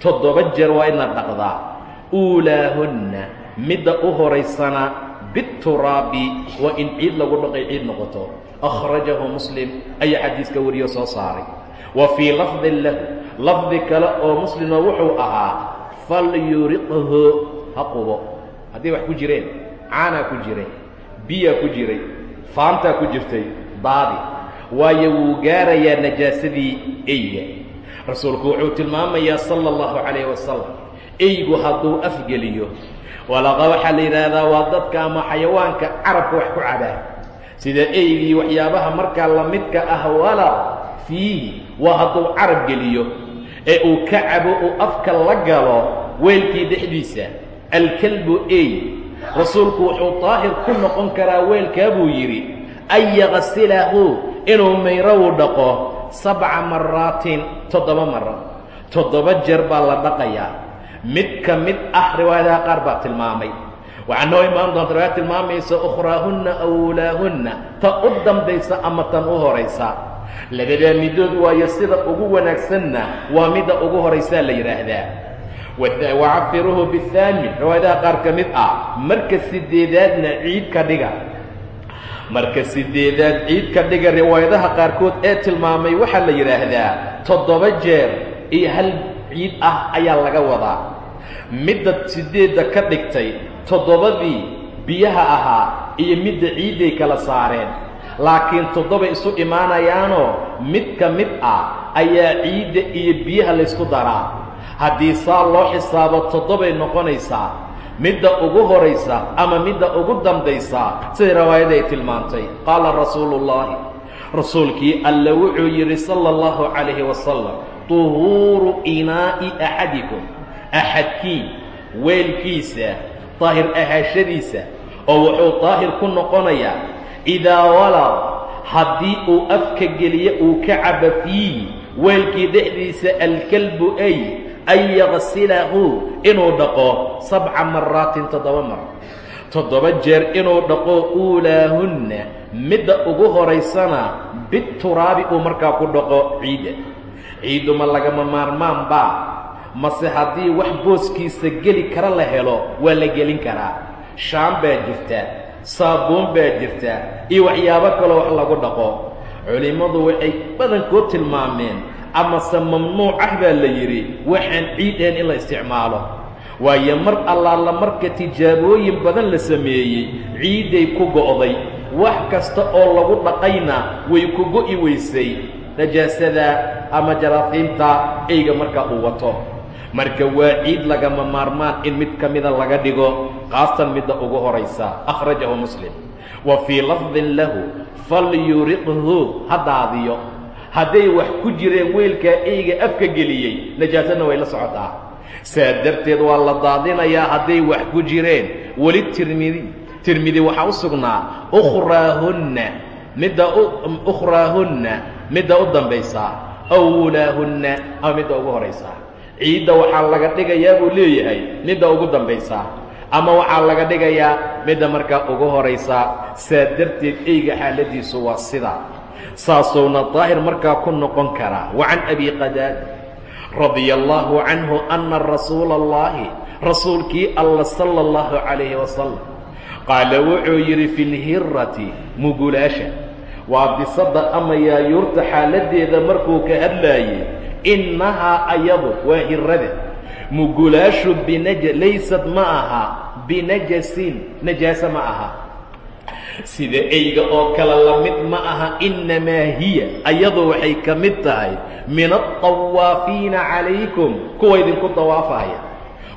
Toddoba jeer waa inaad dhaqdaa. Uulaahunna midda u horaysana bituraabi waa in ciid lagu dhaqay ciid noqoto akhrajahu muslim ayaa xadiiska wariyo soo saaray wa fii lafdin lahu lafdi kale oo muslima wuxuu ahaa falyuriqhu ha qubo hadday wax ku jireen caanaa ku jiray biyaa ku jiray faantaa ku jirtay daadi waayo wuu gaarayaa najaasadii eyga rasuulku wuxuu tilmaamayaa sala allahu calayh wasalam eygu hadduu afgeliyo walaqa waxaa la yidhaahdaa waa dadka ama xayawaanka carabka wax ku cabaa. Sida eygii waxyaabaha markaa lamidka ah walaq fiihi waa hadduu carab geliyo ee uu ka cabo uu afka la galo weelkii dhexdiisa. Alkalbu ey rasuulku wuxuu daahir ku noqon karaa weelkaa buu yidhi an yaqsilahu inuu mayrow dhaqo sabca maraatin toddoba maro toddoba jeer baa la dhaqayaa mid ka mid ah riwaayadaha qaar baa tilmaamay. Waxaa noo imaan doonta riwaayad tilmaamaysa ukhraahunna awlaahunna ta u dambaysa ama tan u horaysa. Labadaa midood waayo sida ugu wanaagsanna waa midda ugu horaysaa la yidhaahdaa wacafiruhu bihaami riwaayadaha qaar ka mid ah marka sideedaadna ciid ka dhiga. Marka sideedaad ciid ka dhiga riwaayadaha qaarkood ee tilmaamay waxaa la yidhaahdaa toddoba jeer iyo hal ciid ah ayaa laga wadaa. Midda sideedda ka dhigtay toddobadii biyaha ahaa iyo midda ciidday kala saareen. Laakiin toddoba isu imaanayaanoo mid ka mid ah ayaa ciidda iyo biyaha laysku daraa. Haddii saa loo xisaabo toddobay noqonaysaa midda ugu horaysa ama midda ugu dambaysa siday riwaayada ay tilmaantay. Qaala rasuulu ullaahi rasuulkii alla wuxuu yidhi sala allahu calayhi wasalam tuhuuru inaa'i axadikum. Axadkii weelkiisa daahir ahaashadiisa oo wuxuu daahir ku noqonayaa idaa walaq haddii uu afka geliyo uu ka caba fiihi weelkii dhexdiisa alkalbu ay an yaqsilahu inuu dhaqo sabca maraatin toddoba mar. Toddoba jeer inuu dhaqo uulaahunna midda ugu horaysana bituraabi uu markaa ku dhaqo ciidda ciidduma lagama maarmaan baa mase haddii wax booskiisa geli kara la helo waa la gelin karaa. Shaan baa jirta saabuun baa jirta iyo waxyaabo kaloo wax lagu dhaqo. Culimmadu waxay badankood tilmaameen amase mamnuuc ah baa la yidhi waxaan ciidhaen in la isticmaalo. Waayo mar allaala marka tijaabooyin badan la sameeyey ciidday ku go'day. Wax kasta oo lagu dhaqayna way ku go'i weysay. Najaasada ama jaraafiinta eyga markaa uu wato. Marka waa ciid lagama maarmaan in mid ka mida laga dhigo khaastan midda ugu horaysa. Akhrajahu muslim. Wa fii lafdin lahu falyuriqhu ha daadiyo hadday wax ku jireen weelkaa eyga afka geliyey najaasadna way la socotaa. Saa darteed waa la daadinayaa hadday wax ku jireen. Weli tirmidi tirmidi waxaa u sugnaa ukhraahunna midda ukhraahunna midda u dambaysaa. Awlaahunna ama midda ugu horaysaa. Ciidda waxaa laga dhigayaa buu leeyahay midda ugu dambaysaa. Ama waxaa laga dhigayaa midda markaa ugu horaysaa. Saa darteed eyga xaaladiisu waa sidaa saasuuna daahir markaa ku noqon karaa wa can abi qadaada radia allaahu canhu anna rasuula allahi rasuulkii alla sala allahu calayhi wasalam qaala wuxuu yidhi fi lhirati mugulaasha waa bisadda ama yaayuurta xaaladdeeda markuu ka hadlaayey innahaa ayadu waa hirada mugulaashu laysad ma aha binajasin najaase ma aha sida eyga oo kale la mid ma aha innamaa hiya. Ayadu waxay ka mid tahay min altawaafiina calaykum. Kuwa idinku dawaafaya.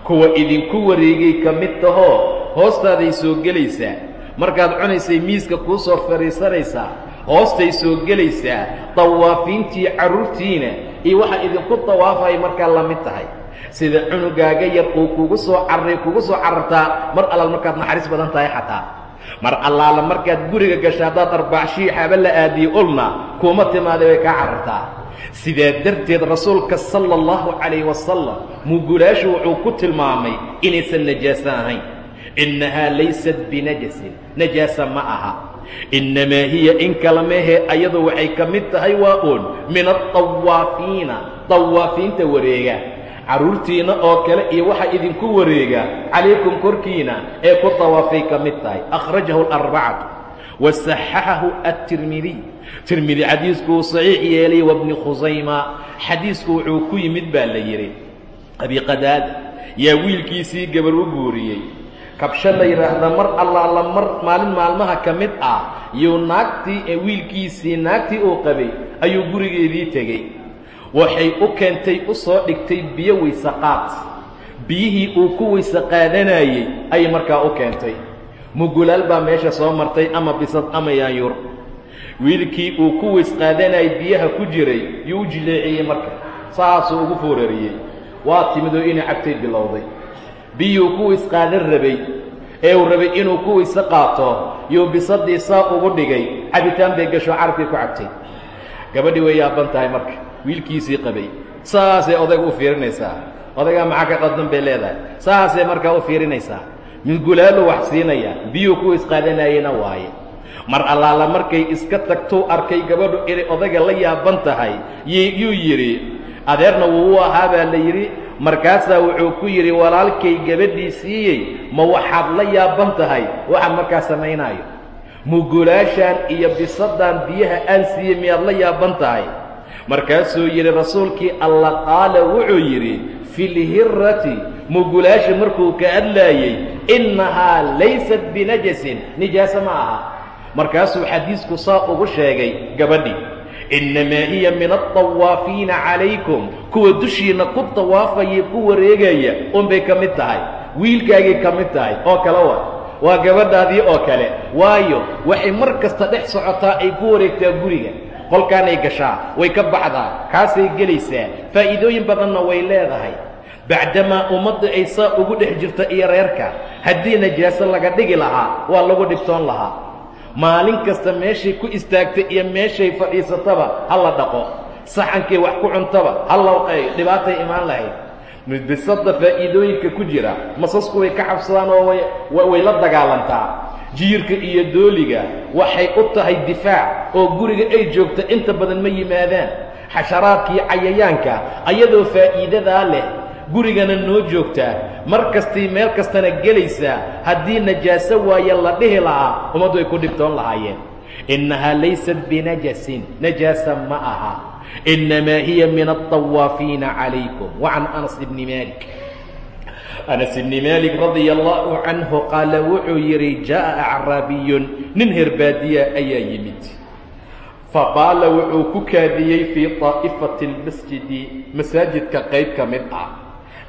Kuwa idinku wareegay ka mid tahoo hoostaaday soo gelaysaa markaad cunaysay miiska kuu soo fadhiisanaysaa hoostay soo gelaysaa dawaafiintii carruurtiina iyo waxa idinku dawaafay markaa la mid tahay. Sida cunugaaga yar uu kugu soo carray kugu soo carartaa mar allaal markaad naxariis badan tahay xataa mar allaala markaad guriga gasha haddaad arbaaxshii xaba la aadiye ulna kuuma timaaday way kaa carartaa. Sidaa darteed rasuulka sala allahu calayh wasalam mugulaashu wuxuu ku tilmaamay inaysan najaaso ahayn? Innahaa laysat binajasin najaasa ma aha. Innamaa hiya in kala mehe ayadu waxay ka mid tahay waa uun min adawaafiina dawaafiinta wareega carruurtiinna oo kale iyo waxaa idinku wareega calaykum korkiina ee ku dawaafay ka mid tahay. Akhrajahu alarbacatu wasaxaxahu atirmidiy tirmidi xadiisku uu saxiix yeelay wabni khusayma xadiisku wuxuu ku yimid baa la yidhi abi qadaada yaa wiilkiisii gabar u guuriyey. Kabsho la yidhaahda mar allaala mar maalin maalmaha ka mid ah yuu naagtii ee wiilkiisii naagtii uu qabay ayuu gurigeedii tegey waxay u keentay u soo dhigtay biyo waysaqaad biyihii uu ku weyse qaadanayey ayay markaa u keentay. Mugulaal baa meesha soo martay ama bisad ama yaanyur. Wiilkii uu ku weys qaadanayay biyaha ku jiray yuu u jileeciyey marka saasuu ugu foorariyey waa timid oo inay cabtay bilowday. Biyuu ku weys qaadan rabay ee uu rabay inuu ku weyse qaato yuu bisadii saa ugu dhigay. Cabitaan bay gasho carabkii ku cabtay. Gabadhii way yaaban tahay marka wiilkiisii qabay saasay odayga u fiirinaysaa. Odaygaa maxaa ka qaddan bay leedahay? Saasay markaa u fiirinaysaa? Migulaalu wax siinaya biyuu ku isqaadanayena waaye. Mar allaala markay iska tagtuu arkay gabadhu inay odayga la yaaban tahay yuu yidhi adeerna wuu u ahaa baa la yidhi markaasaa wuxuu ku yidhi walaalkay gabadhii siiyey ma waxaad la yaaban tahay? Waxaan markaa samaynaayo mugulaashaan iyo bisadaan biyaha aan siiyey miyaad la yaaban tahay markaasuu yidhi rasuulkii alla qaala wuxuu yidhi fi lhirati mugulaasha markuu ka hadlaayey innahaa laysat binajasin nijaaso ma aha. Markaasuu xadiisku saa ugu sheegay gabadhii innamaa hiya min adawaafiina calaykum. Kuwa dushiinna ku dawaafaya ku wareegaya unbay ka mid tahay. Wiilkaagay ka mid tahay oo kale wa waa gabadhaadii oo kale. Waayo waxay mar kasta dhex socotaa ay ku wareegtaa guriga qolkaanay gashaa way ka baxdaa kaasay gelaysaa. Faa'iidooyin badanna way leedahay. Bacdamaa ummadda ay saa ugu dhex jirta iyo reerka haddii najaaso laga dhigi lahaa waa lagu dhibtoon lahaa. Maalin kasta meeshay ku istaagtay iyo meeshay fadhiisataba ha la dhaqo. Saxankay wax ku cuntaba ha lawqay dhibaatay imaan lahayd. Midbisadda faa'iidooyinka ku jira masasku way ka cabsadaan oo way la dagaalantaa jiirka iyo dooliga waxay u tahay difaac oo guriga ay joogta inta badan ma yimaadaan. Xasharaadkii cayayaanka ayadoo faa'iidadaa leh gurigana noo joogtaa mar kastii meel kastana gelaysaa haddii najaaso waaye la dhihi lahaa ummaddu ay ku dhibtoon lahaayeen. Innahaa laysat binajasin najaasa ma aha. Innamaa hiya min aلطawaafiina calaykum wacan anas ibni maalik anas ibni malik radia allaahu canhu qaala wuxuu yidhi jaa'a acraabiyun nin herbaadiya ayaa yimid. Faqaala wuxuu ku kaadiyey fii daa'ifati lmasjidi masaajidka qayb ka mid ah.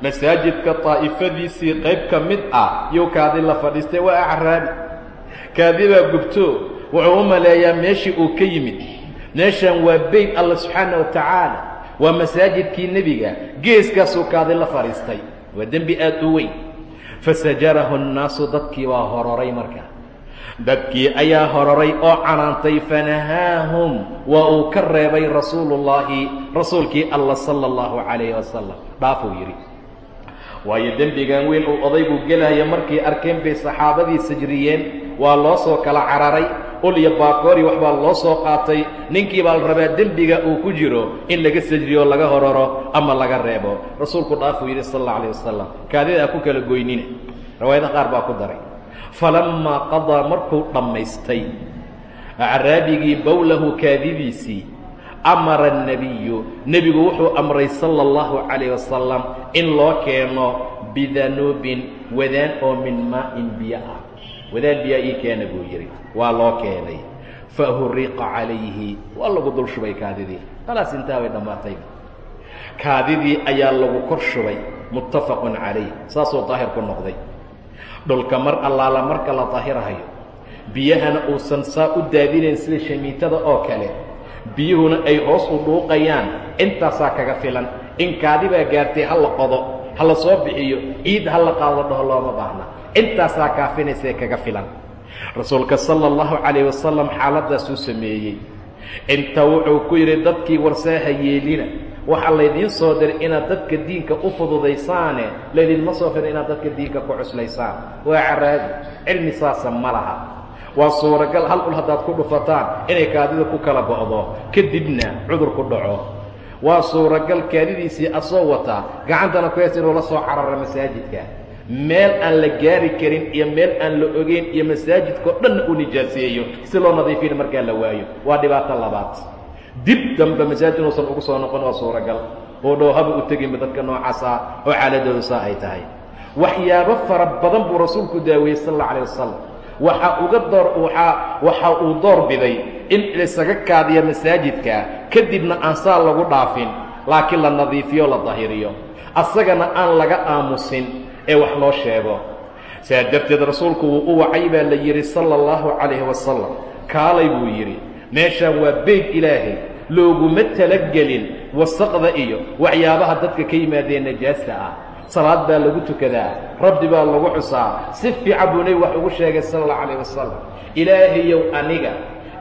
Masaajidka taa'ifadiisii qayb ka mid ah yuu kaadi la fadhiistay waa acraabi. Kaadibaa gubto wuxuu u maleeyaa meeshii uu ka yimid. Meeshan waa beyt alla subxaana wa tacaala waa masaajidkii nebiga geeskaasuu kaadi la fadhiistay waa dembi aad u weyn. Fasajarahu nnaasu dadkii waa hororay marka. Dadkii ayaa hororay oo canaantay fanahaahum waa uu ka reebay rasuulullaahi rasuulkii alla sala allahu calayhi wasalam dhaafuu yidhi. Waayo dembigan weyn uu odaygu gelaya markay arkeen bay saxaabadii sajriyeen waa loo soo kala cararay ul iyo baakoori waxbaa loo soo qaatay ninkii baa la rabaa dembiga uu ku jiro in laga sajriyo laga horaro ama laga reebo rasuulku dhaafuu yidhi sal alla alayh wasalam kaadida ha ku kala goynina riwaayada qaar baa ku daray falammaa qadaa markuu dhammaystay acraabigii bowlahu kaadidiisii amara الnabiyu nebigu wuxuu amray sala اllahu calayh wasalam in loo keeno bidanuubin wadaan oo min maa'in biyo ah wadaan biyaa ii keena buu yidhi waa loo keenay. Fahuriqa calayhi. Waa lagu dul shubay kaadidii. Khalaas intaa way dhammaatay. Kaadidii ayaa lagu kor shubay. Muttafaqun calayh. Saasuu daahir ku noqday. Dhulka mar allaala marka la daahirahayo biyahana uusan saa u daadinayn sida shamiitada oo kale. Biyuhuna ay hoos u dhuuqayaan. Intaasaa kaga filan. In kaadi baa gaartay ha la qodo ha la soo bixiyo ciid ha la qaado dhaho looma baahna. Intaasaa kaafinaysee kaga filan rasuulka sala allahu calayh wasalam xaaladdaasuu sameeyey. Inta wuxuu ku yidhi dadkii warsaaha yeelina waxaa laydiin soo diray inaad dadka diinka u fududaysaane laydinma soo firin inaad dadka diinka ku cuslaysaan. Waa caraadi cilmi saasa ma laha. Waa suuragal hal ul haddaad ku dhufataan inay kaadida ku kala go'do kadibna cudur ku dhaco. Waa suuragal kaadidiisii asoo wataa gacantana ku hees inuu la soo cararo masaajidka meel aan la gaari karin iyo meel aan la ogeyn iyo masaajidkao dhanna uu nijaaseeyo si loo nadiifina markaa la waayo. Waa dhibaato labaad. Dib dambe masaajid inuusan ugu soo noqon waa suuragal oo dhow haba u teginba dadka noocaasa oo xaaladoodu saa ay tahay. Waxyaabo fara badan buu rasuulku daaweeyey sal alla alayh wasalam waxa uga door waaa waxa uu door biday in laisaga kaadiya masaajidka kadibna aan saa lagu dhaafin laakiin la nadiifiyo la dahiriyo. Asagana aan laga aamusin ee wax loo sheego. Saa darteed rasuulku wuu u wacay baa la yidhi sala allahu calayhi wasalam kaalay buu yidhi meeshaan waa beyt ilaahay looguma talagelin wasaqda iyo waxyaabaha dadka ka yimaadee najaasta ah. Salaad baa lagu tukadaa rabbi baa lagu xusaa si fiican buu nebi wax ugu sheegay sala allahu calayh wasalam ilaahayow aniga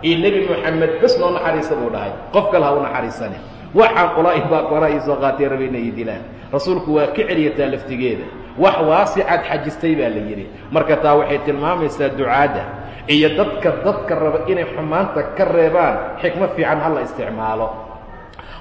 iyo nebi moxamed bes noo naxariisa buu dhahay qof kale ha u naxariisane waxaan ulaain baa koraa ii soo qaatay rabi inay dilaan rasuulku waa ka celiyataa laftigeeda wax waasicaad xajistay baa la yidhi. Marka taa waxay tilmaamaysaa ducaadda iyo dadka dadka raba inay xumaanta ka reebaan xikmo fiican ha la isticmaalo.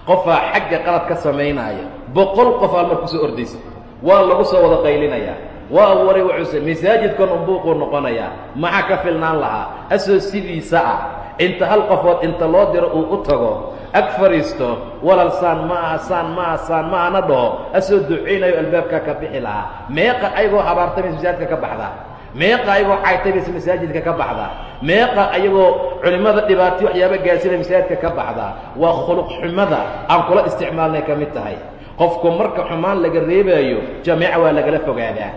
Qofaa xagga qalad ka samaynaya boqol qof aad mar ku soo ordaysa waa lagu soo wada qaylinayaa waa waray wuxuuse masaajidkan unbuuquu noqonayaa maxaa ka filnaan lahaa? Asoo sidiisa ah inta hal qofood inta loo diro uu u tago ag fadhiisto walal saan ma aha saan ma aha saan ma ahana dhaho asoo ducaynayo albaabkaa ka bixi lahaa. Meeqa ayagoo habaartay masaajidka ka baxdaa meeqa ayagoo caytay bis masaajidka ka baxdaa meeqa ayagoo culimmada dhibaatay waxyaaba gaarsiinay masaajidka ka baxdaa waa khuluq xumada aan kula isticmaalnay ka mid tahay. Qofku marka xumaan laga reebaayo jameeca waa lagala fogaadaa.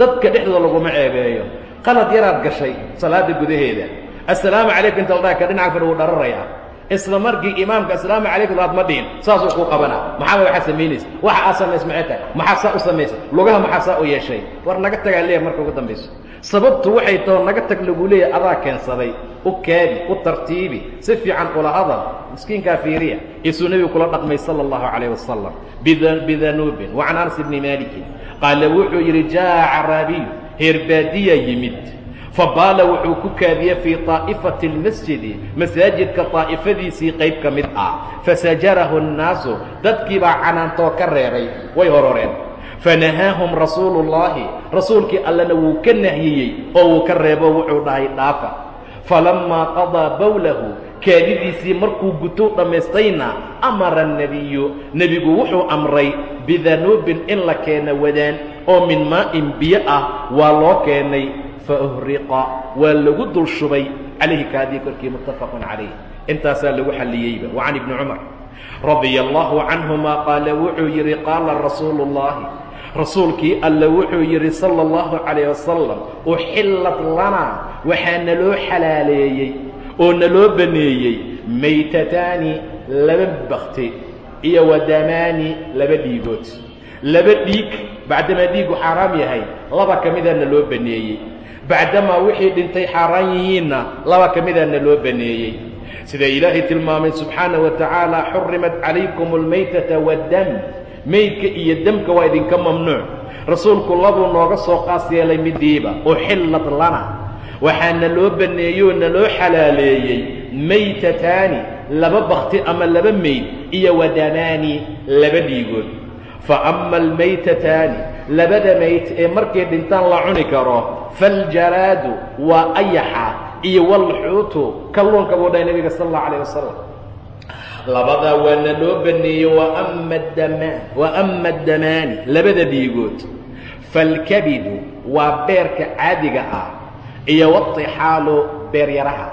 Dadka dhexdooda laguma ceebeeyo. Qalad yaraad gashay salaada gudaheeda. Assalaamu calaykum inta la dhaha ka dhinaca fadhi wuu dhararayaa isla markii imaamka assalaamu calaykum laad ma dhihin saasuu kuu qabana. Maxaaba waxaa samaynaysa waxa aa samays maxay tahay. Maxaa saa u samaysay? Lugaha maxaa saa u yeeshay? War naga tagaa leeya marka ugu dambayso. Sababtu waxay taho naga tag lagu leeyahy adaa keensaday u kaadi u tartiibi si fiican ula hadal miskiinkaa fiiriya isuu nebigu kula dhaqmay sala allahu calayh wasalam bidanuubin wa can anas ibni maalikin qaala wuxuu yidhi jaa caraabiyu heerbaadiyaa yimid fabaala wuxuu ku kaadiyey fii طaa'ifati اlmasjidi masaajidka طaa'ifadiisii qayb ka mid ah fasajarahu الnaasu dadkii baa canaantoo ka reebay way hororeen fanahaahum rasuulu اllaahi rasuulkii allena wuu ka nahyiyey oo wuu ka reebo wuxuu dhahay dhaafa falammaa qadaa bowlahu kaadidiisii markuu gutou dhammaystayna amara الnebiyu nebigu wuxuu amray bidanuubin in la keena wadaan oo min maa'in biyo ah waa loo keenay fauhriqa waa lagu dul shubay calayhi kaadii korkii muttafaqun calayh intaasaa lagu xalliyeyba wa can ibni cumar radia allahu canhuma qaala wuxuu yidhi qaala rasuulu اllahi rasuulkii alle wuxuu yidhi sala اllahu calayh wasalam uxillat lanaa waxaa naloo xalaaleeyey oo naloo baneeyey maytataani laba bakti iyo wadamaani laba dhiigood laba dhiig bacdamaa dhiigu xaaraam yahay laba ka midaana loo baneeyey bacdamaa wixii dhintay xaaraan yihiinna laba ka midaana loo baneeyey. Sida ilaahay tilmaamay subxaanaه wa tacaala xurimat calaykum اlmaytata waddam meydka iyo demka waa idinka mamnuuc. Rasuulku labuu nooga soo qaas yeelay midiiba uxillat lana. Waxaana loo baneeyoo naloo xalaaleeyey maytataani laba bakti ama laba meyd iyo wadamaani laba dhiigood. Fa ama almaytataani labada mayd ee markay dhintaan la cuni karo faljaraadu waa ayaxa iyo walxuutu kalluunka buu dhahay nabiga sal allau alayh wasalam labadaa waana loo baneeyey waama addamaani labada dhiigood falkabidu waa beerka caadiga ah iyo watixaalu beeryaraha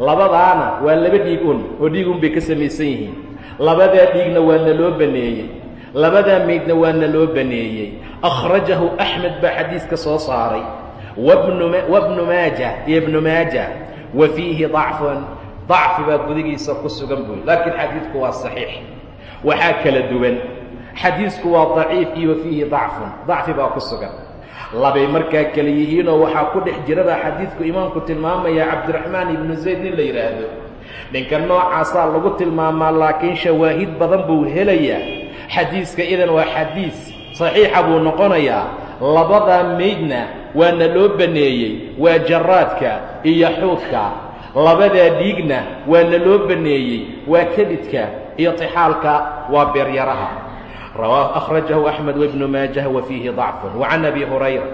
labadaana waa laba dhiig un oo dhiig un bay ka samaysan yihiin. Labadaa dhiigna waana loo baneeyey labadaa maydna waana loo baneeyey. Akhrajahu axmed baa xadiiska soo saaray. Wabnu maaja iyo ibnu maaja wa fiihi dacfun. Dacfi baa gudigiisa ku sugan buy laakiin xadiidku waa saxiix. Waxaa kala duwan xadiisku waa daciif iyo wa fiihi dacfun. Dacfi baa ku sugan. Labay markaa kale yihiinoo waxaa ku dhex jirabaa xadiidku imaamku tilmaamaya cabdiraxmaan ibnu zayd nin la yidhaahdo ninka noocaasaa lagu tilmaamaa laakiin shawaahid badan buu helayaa xadiiska idan waa xadiis saxiixa buu noqonayaa. Labadaa meydna waana loo banneeyey waa jaraadka iyo xuudka labadaa dhiigna waana loo banneeyey waa kedidka iyo tixaalka waa beeryaraha rawaahu akhrajahu axmed wibnu maajah wa fiihi dacfun. Wa abi hurayra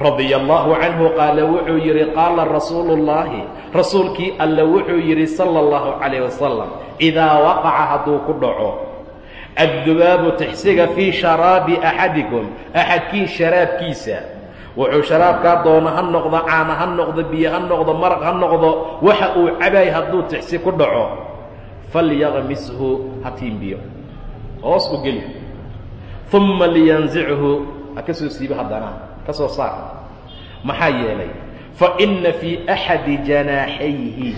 radia allahu canhu qaala wuxuu yidhi qaala rasuulu اllahi rasuulkii alla wuxuu yidhi sala اllahu calayh wasalam idaa waqaca hadduu ku dhaco addubaabu tixsiga fii sharaabi axadikum axadkii sharaabkiisa wuxuu sharaabkaa doono ha noqdo caana ha noqdo biyo ha noqdo maraq ha noqdo waxa uu cabaay hadduu tixsi ku dhaco falyaqmishu ha tiimbiyo hoos u geli uma liyanzichu ha ka soo siibo haddana ka soo saar maxaa yeelay fa inna fii axadi janaaxayhi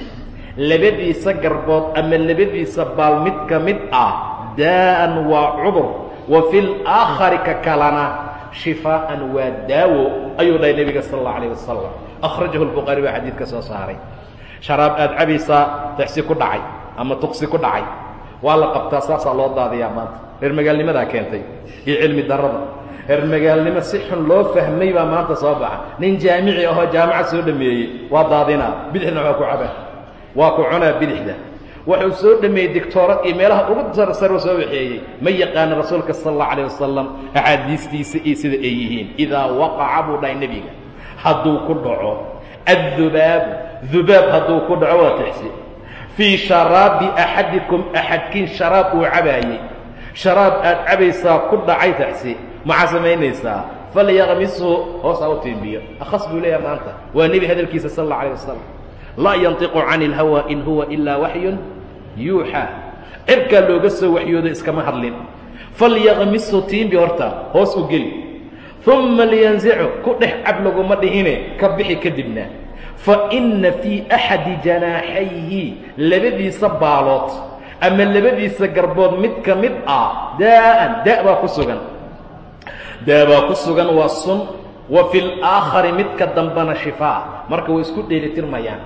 labadiisa garbood ama labadiisa baal mid ka mid ah daa'an waa cudur wa fi laakhari ka kalena shifaa'an waa daawo ayuu dhahay nebiga sala allahu alayh wasalam akhrajahu lbukhaari baa xadiid ka soo saaray. Sharaab aad cabaysaa taxsi ku dhacay ama tuqsi ku dhacay. Waa la qabtaa saasaa loo daadiyaa maanta. Reer magaalnimadaa keentay iyo cilmi darrada. Reer magaalnimo si xun loo fahmay baa maanta soo baxa. Nin jaamici ahoo jaamacad soo dhameeyey waa daadinaa. Bidixna waa ku caba waa ku cunaa bidixda wuxuu soo dhameeyey dictoorad iyo meelaha ugu sarsaro soo waxeeyey ma yaqaana rasuulka sala allahu alayh wasalam axaadiistiisa iyo sida ay yihiin. Idaa waqaca buu dhahay nebiga. Hadduu ku dhaco addubaabu dubaab hadduu ku dhaco waa tixsi. Fii sharaabi axadikum axadkiin sharaab uu cabaayey. Sharaab aad cabaysaa ku dhacay taxsi maxaa samaynaysaa? Falyaqmisu hoos ha u tiimbiyo. Akhas buu leeyaha maanta. Waa nebi hadalkiisa sal alla alayh wasalam laa yantiqu cani ilhawa in huwa ilaa waxyun yuuxaa cirkaa looga soo waxyoodo iskama hadlin. Falyaqmisu tiimbi horta hoos u geli. Uma liyanzicu ku dhex cab laguma dhihine ka bixi kadibna. Fa inna fii axadi janaaxayhi labadiisa baalood ama labadiisa garbood mid ka mid ah daa'an da' baa ku sugan. Daa baa ku sugan waa sun wa fi laakhari midka dambana shifaa. Marka way isku dheelitirmayaan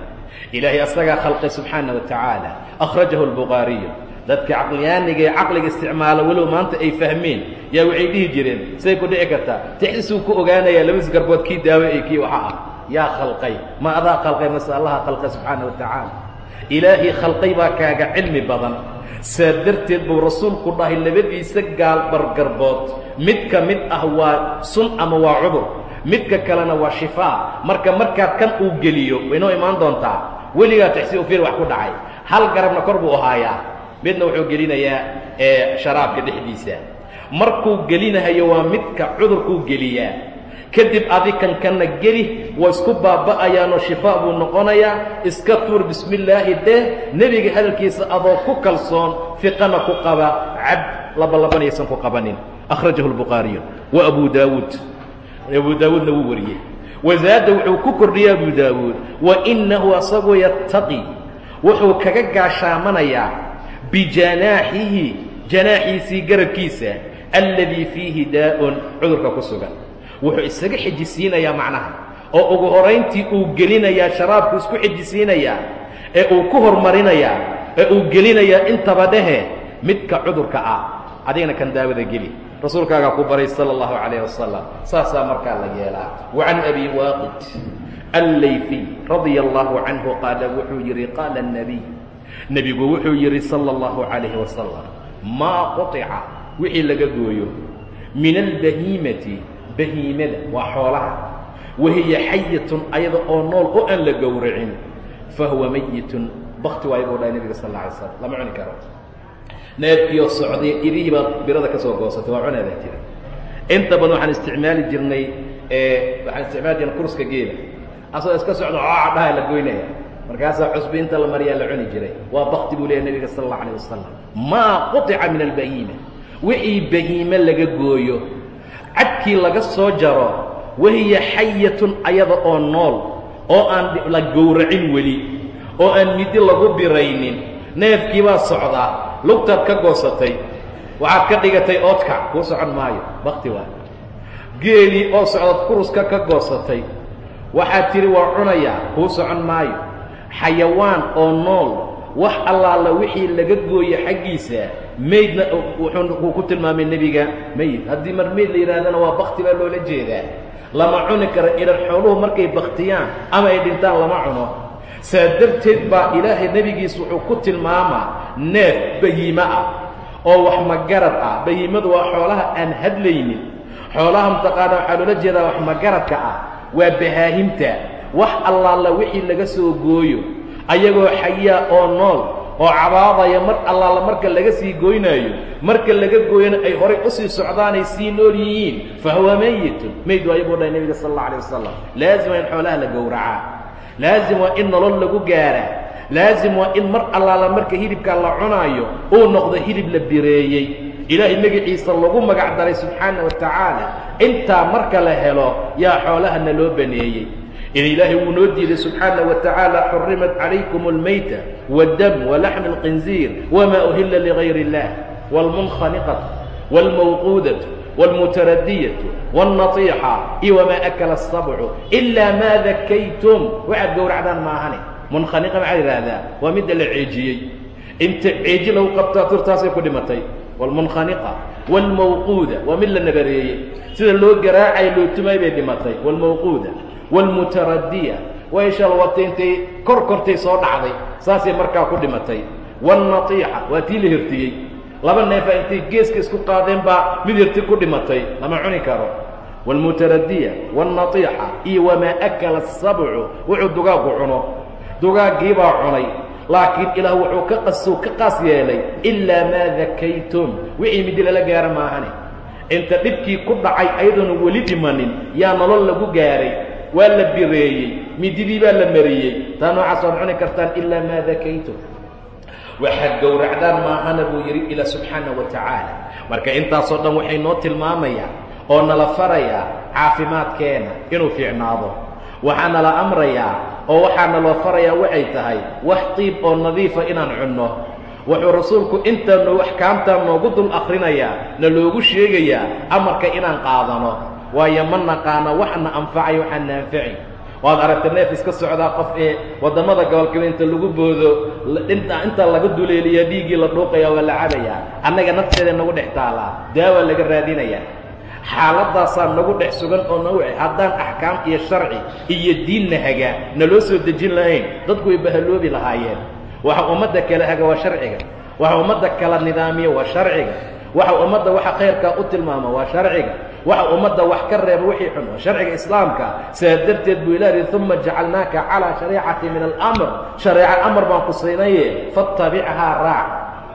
ilaahay asagaa khalqay subxaana wa tacaala akhrajahu lbukhaariyu dadka caqliyaaniga ee caqliga isticmaala walow maanta ay fahmeen yaa waxay dhihi jireen say ku dhici kartaa tixsisuu ku ogaanayaa labadiis garbood kii daawo ee kii waxa ah. Yaa khalqay ma adaa khalqay mase allaha khalqay subxaana wa tacaala ilaahay khalqay baa kaaga cilmi badan. Saa darteed buu rasuulku dhahay labadiisa gaal bargarbood mid ka mid ah waa sun ama waa cudur midka kalena waa shifaa marka markaad kan uu geliyo waynoo imaan doontaa weligaa tixsi ufir wax ku dhacay. Hal garabna kor buu ahaayaa. Midna wuxuu gelinayaa sharaabka dhexdiisa. Markuu gelinahayo waa midka cudurkuu geliyaa. Kadib adikan kana geli waa isku baaba'ayaanoo shifaa buu noqonayaa. Iska tuur bismi illaahi deh. Nebiga hadalkiisa adoo ku kalsoon fiqana ku qaba cab labalabanaysan ku qabanin. Akhrajahu lbukhaariyu wa abu daawuud abu daawuudna wuu wariyey. Wazaada wuxuu ku kordhiyey abu daawuud wa inahu asagoo yattaqi wuxuu kaga gaashaamanayaa bijanaaxihi janaaxiisii garabkiisa alladii fiihi daa'un cudurka ku sugan. Wuxuu isaga xejisiinayaa macnaha oo ugu horayntii uu gelinayaa sharaabku isku xejisiinayaa ee uu ku hormarinayaa ee uu gelinayaa intaba dhehe midka cudurka ah adigana kan daawada geli rasuulkaagaa ku baray sala allahu calayh wasalam saasaa markaa la yeelaa wa can abi waaqid allayfiy radia allahu canhu qaala wuxuu yidhi qaala الnabiy nebigu wuxuu yidhi sala allahu calayhi wasalam maa quطica wixii laga gooyo min albahiimati bahiimada waa xoolaha wahiya xayatun ayada oo nool oo aan la gowracin fahuwa mayitun bakti waayo buu dhahay nebiga sal alla alay slam lama cuni karo neefkiioo socday idihii baad birada ka soo goosatay waa cuneedaa jira inta badan waxaan isticmaali jirnay waxaan isticmaali jirnay kurska geela. Asagoo iska socdo cooca dhaha la goynaya. Markaasaa cusbi inta la mariyaa la cuni jiray. Waa bakti buu leeyahy nebiga sala allau alayh wasalam maa quطica min albahiima. Wixii bahiime laga gooyo cadkii laga soo jaro wahiya xayatun ayada oo nool oo aan la gowracin weli oo aan midi lagu biraynin neefkii baa socdaa lugtaad ka goosatay waxaad ka dhigatay oodkac kuu socon maayo bakti waay. Geelii oo socdaad kuruska ka goosatay waxaad tidhi waa cunayaa kuu socon maayo. Xayawaan oo nool wax allaala wixii laga gooye xaggiisa maydna wuxuu ku tilmaamay nebiga meyd haddii mar meyd la yidhahdana waa bakti baa loola jeedaa. Lama cuni karo ilan xooluhu markay baktiyaan ama ay dhintaan lama cuno saa darteed baa ilaahay nebigiis wuxuu ku tilmaamaa neef bahiime ah oo wax magarad ah. Bahiimadu waa xoolaha aan hadlaynin. Xoolaha mataqaana waxaa loola jeedaa wax magaradka ah. Waa bahaahimta wax allaala wixii laga soo gooyo. Ayagoo xayaa oo nool oo cabaadaya mar allaala marka laga sii gooynaayo marka laga gooyana ay horay u sii socdaanay sii nool yihiin. Fa huwa mayitun. Mayd waa dhahay nebiga sal alla alay wasalam laazim waa in xoolaha la gowracaa laazim waa in nolol lagu gaaraa laazim waa in mar allaala marka hilibka la cunaayo uu noqdo hilib la bireeyey ilaahay magaciisa lagu magac daray subxaana wa tacaala intaa marka la helo yaa xoolahana loo baneeyey in ilaahay wuu noo diiday subxaana wa tacaala xurimat calaykum almayta waddam walaxmi alqinziir wamaa uhilla ligayr اllah wاlmunkhaniqatu wاlmawquudatu wاlmutaradiyatu wاlnatiixa iyo wamaa akala الsabcu ilaa maa dakaytum waxaad gowracdaan maahane munkhaniqa maxaa yidhaahdaa waa midda la ceejiyey inta ceeji lagu qabtaa turtaasay ku dhimatay wاlmunkhaniqa wاlmawquuda waa mid la nabareeyey sida loo garaacay loo tumay bay dhimatay wاlmawquuda wاlmutaradiya way shalwatay intay kor kortay soo dhacday saasay markaa ku dhimatay wاlnatiixa waa tii la hirtiyey laba neefa intay geeska isku qaadeen baa mid hirti ku dhimatay lama cuni karo wاlmutaradiya wاlnatiixa iyo wamaa akala الsabcu wuxuu dugaaggu cuno dugaaggiibaa cunay laakiin ilaah wuxuu ka qasuu ka qaas yeelay ilaa maa dakaytum wixii midi lala gaara maahane inta dhibkii ku dhacay ayadoona weli dhimanin yaa nolol lagu gaaray waa la bireeyey mididii baa la mariyey taa noocaas waad cuni kartaan ilaa maa dakaytum waxaad gowracdaan maahana buu yidhi ilaa subxaana wa tacaala. Marka intaasoo dhan waxay noo tilmaamayaan oo nala farayaa caafimaadkeena inuu fiicnaado. Waxaa nala amrayaa oo waxaa naloo farayaa waxay tahay wax tiib oo nadiifa inaan cunno. Wuxuu rasuulku intaa noo axkaamtaa noogu dul akhrinayaa na loogu sheegayaa amarka inaan qaadano. Waayo ma naqaano waxna anfacay waxaan anfaci waad aragta neef iska socdaa qof ee waddamada gobolkaba inta lagu boodo intaa laga duleeliyaa dhiiggii la dhuuqaya waa la cabayaa. Annaga nafteeda nagu dhex taalaa daawaa laga raadinayaa. Xaaladaasaa nagu dhex sugan oo nagu haddaan axkaam iyo sharci iyo diinna hagaa naloo soo dejin lahayn dadku way bahaloobi lahaayeen. Waxa ummadda kala haga waa sharciga. Waxa ummadda kala nidaamiya waa sharciga. Waxa ummadda waxa khayrkaa u tilmaama waa sharciga waxa ummadda wax ka reeba wixii xun waa sharciga islaamka saa darteed buu ilahi uma jacalnaaka calaa shariicati min alamr. Shareeco amar baan ku siinaye faattabichaa raac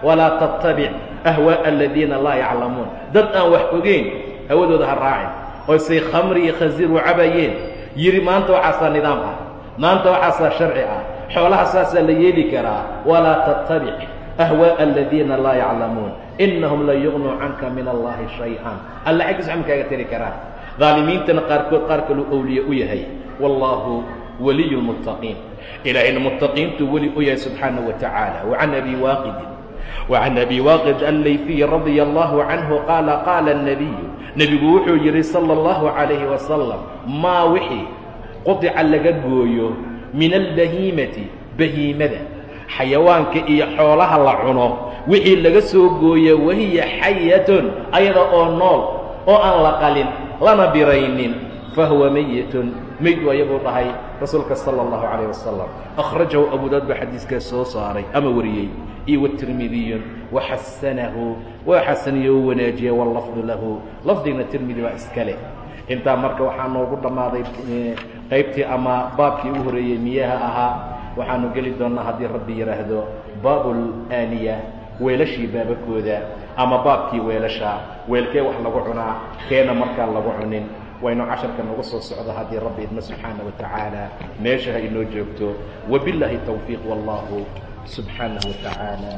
walaa tattabic ahwaaءa aladiina laa yaclamuun. Dad aan wax ogeyn hawadooda ha raacin. Oo say khamri iyo khasiir u cabayeen. Yidhi maanta waxaasaa nidaam ah. Maanta waxaasaa sharci ah. Xoolaha saasaa la yeeli karaa. Walaa tattabic ahwaaءa aladiina laa yaclamuun inahum la yugnuu canka min allahi shay-an alla xaggiis waxma kaaga tari karaan daalimiintana qaarkood qaar kaluu owliye u yahay wallaahu waliy lmuttaqiin ilaahayna muttaqiintuu weli u yahay subxaana wa tacaala wacan abi waaqidin وعن أبي واقد الlayثي رضي الله عنه قال قال النبي نبgu wuxuu yihi صلى الله عليه وسلم maa wixii quطca laga gooyo min الbahiimati bahiimada xayawaanka iyo xoolaha la cuno wixii laga soo gooya wahiya xayatun ayada oo nool oo aan la qalin lana biraynin fahuwa meyitun meyd waaye buu dhahay rasuulka sala allahu calayh wasalam akhrajahu abu daud baa xadiiskaas soo saaray ama wariyey iyo watirmidiyun waxasanahu waa xasaniyo u wanaajiyey wallafdu lahu. Lafdigna tirmidi baa iska intaa marka waxaa noogu dhammaaday eh, qaybtii ama baabkii u horreeyey miyaha ahaa waxaanu geli doonnaa haddii rabbi yidhaahdo baabul aaniya weelashii baababkooda ama baabkii weelasha weelkee wax lagu cunaa keena markaan lagu cunin. Waynu casharka nagu soo socdo haddii rabbi idma subxaana wa tacaala meesha ha inoo joogto. Wabillaahi towfiiq wallahu subxaanah wa tacaala.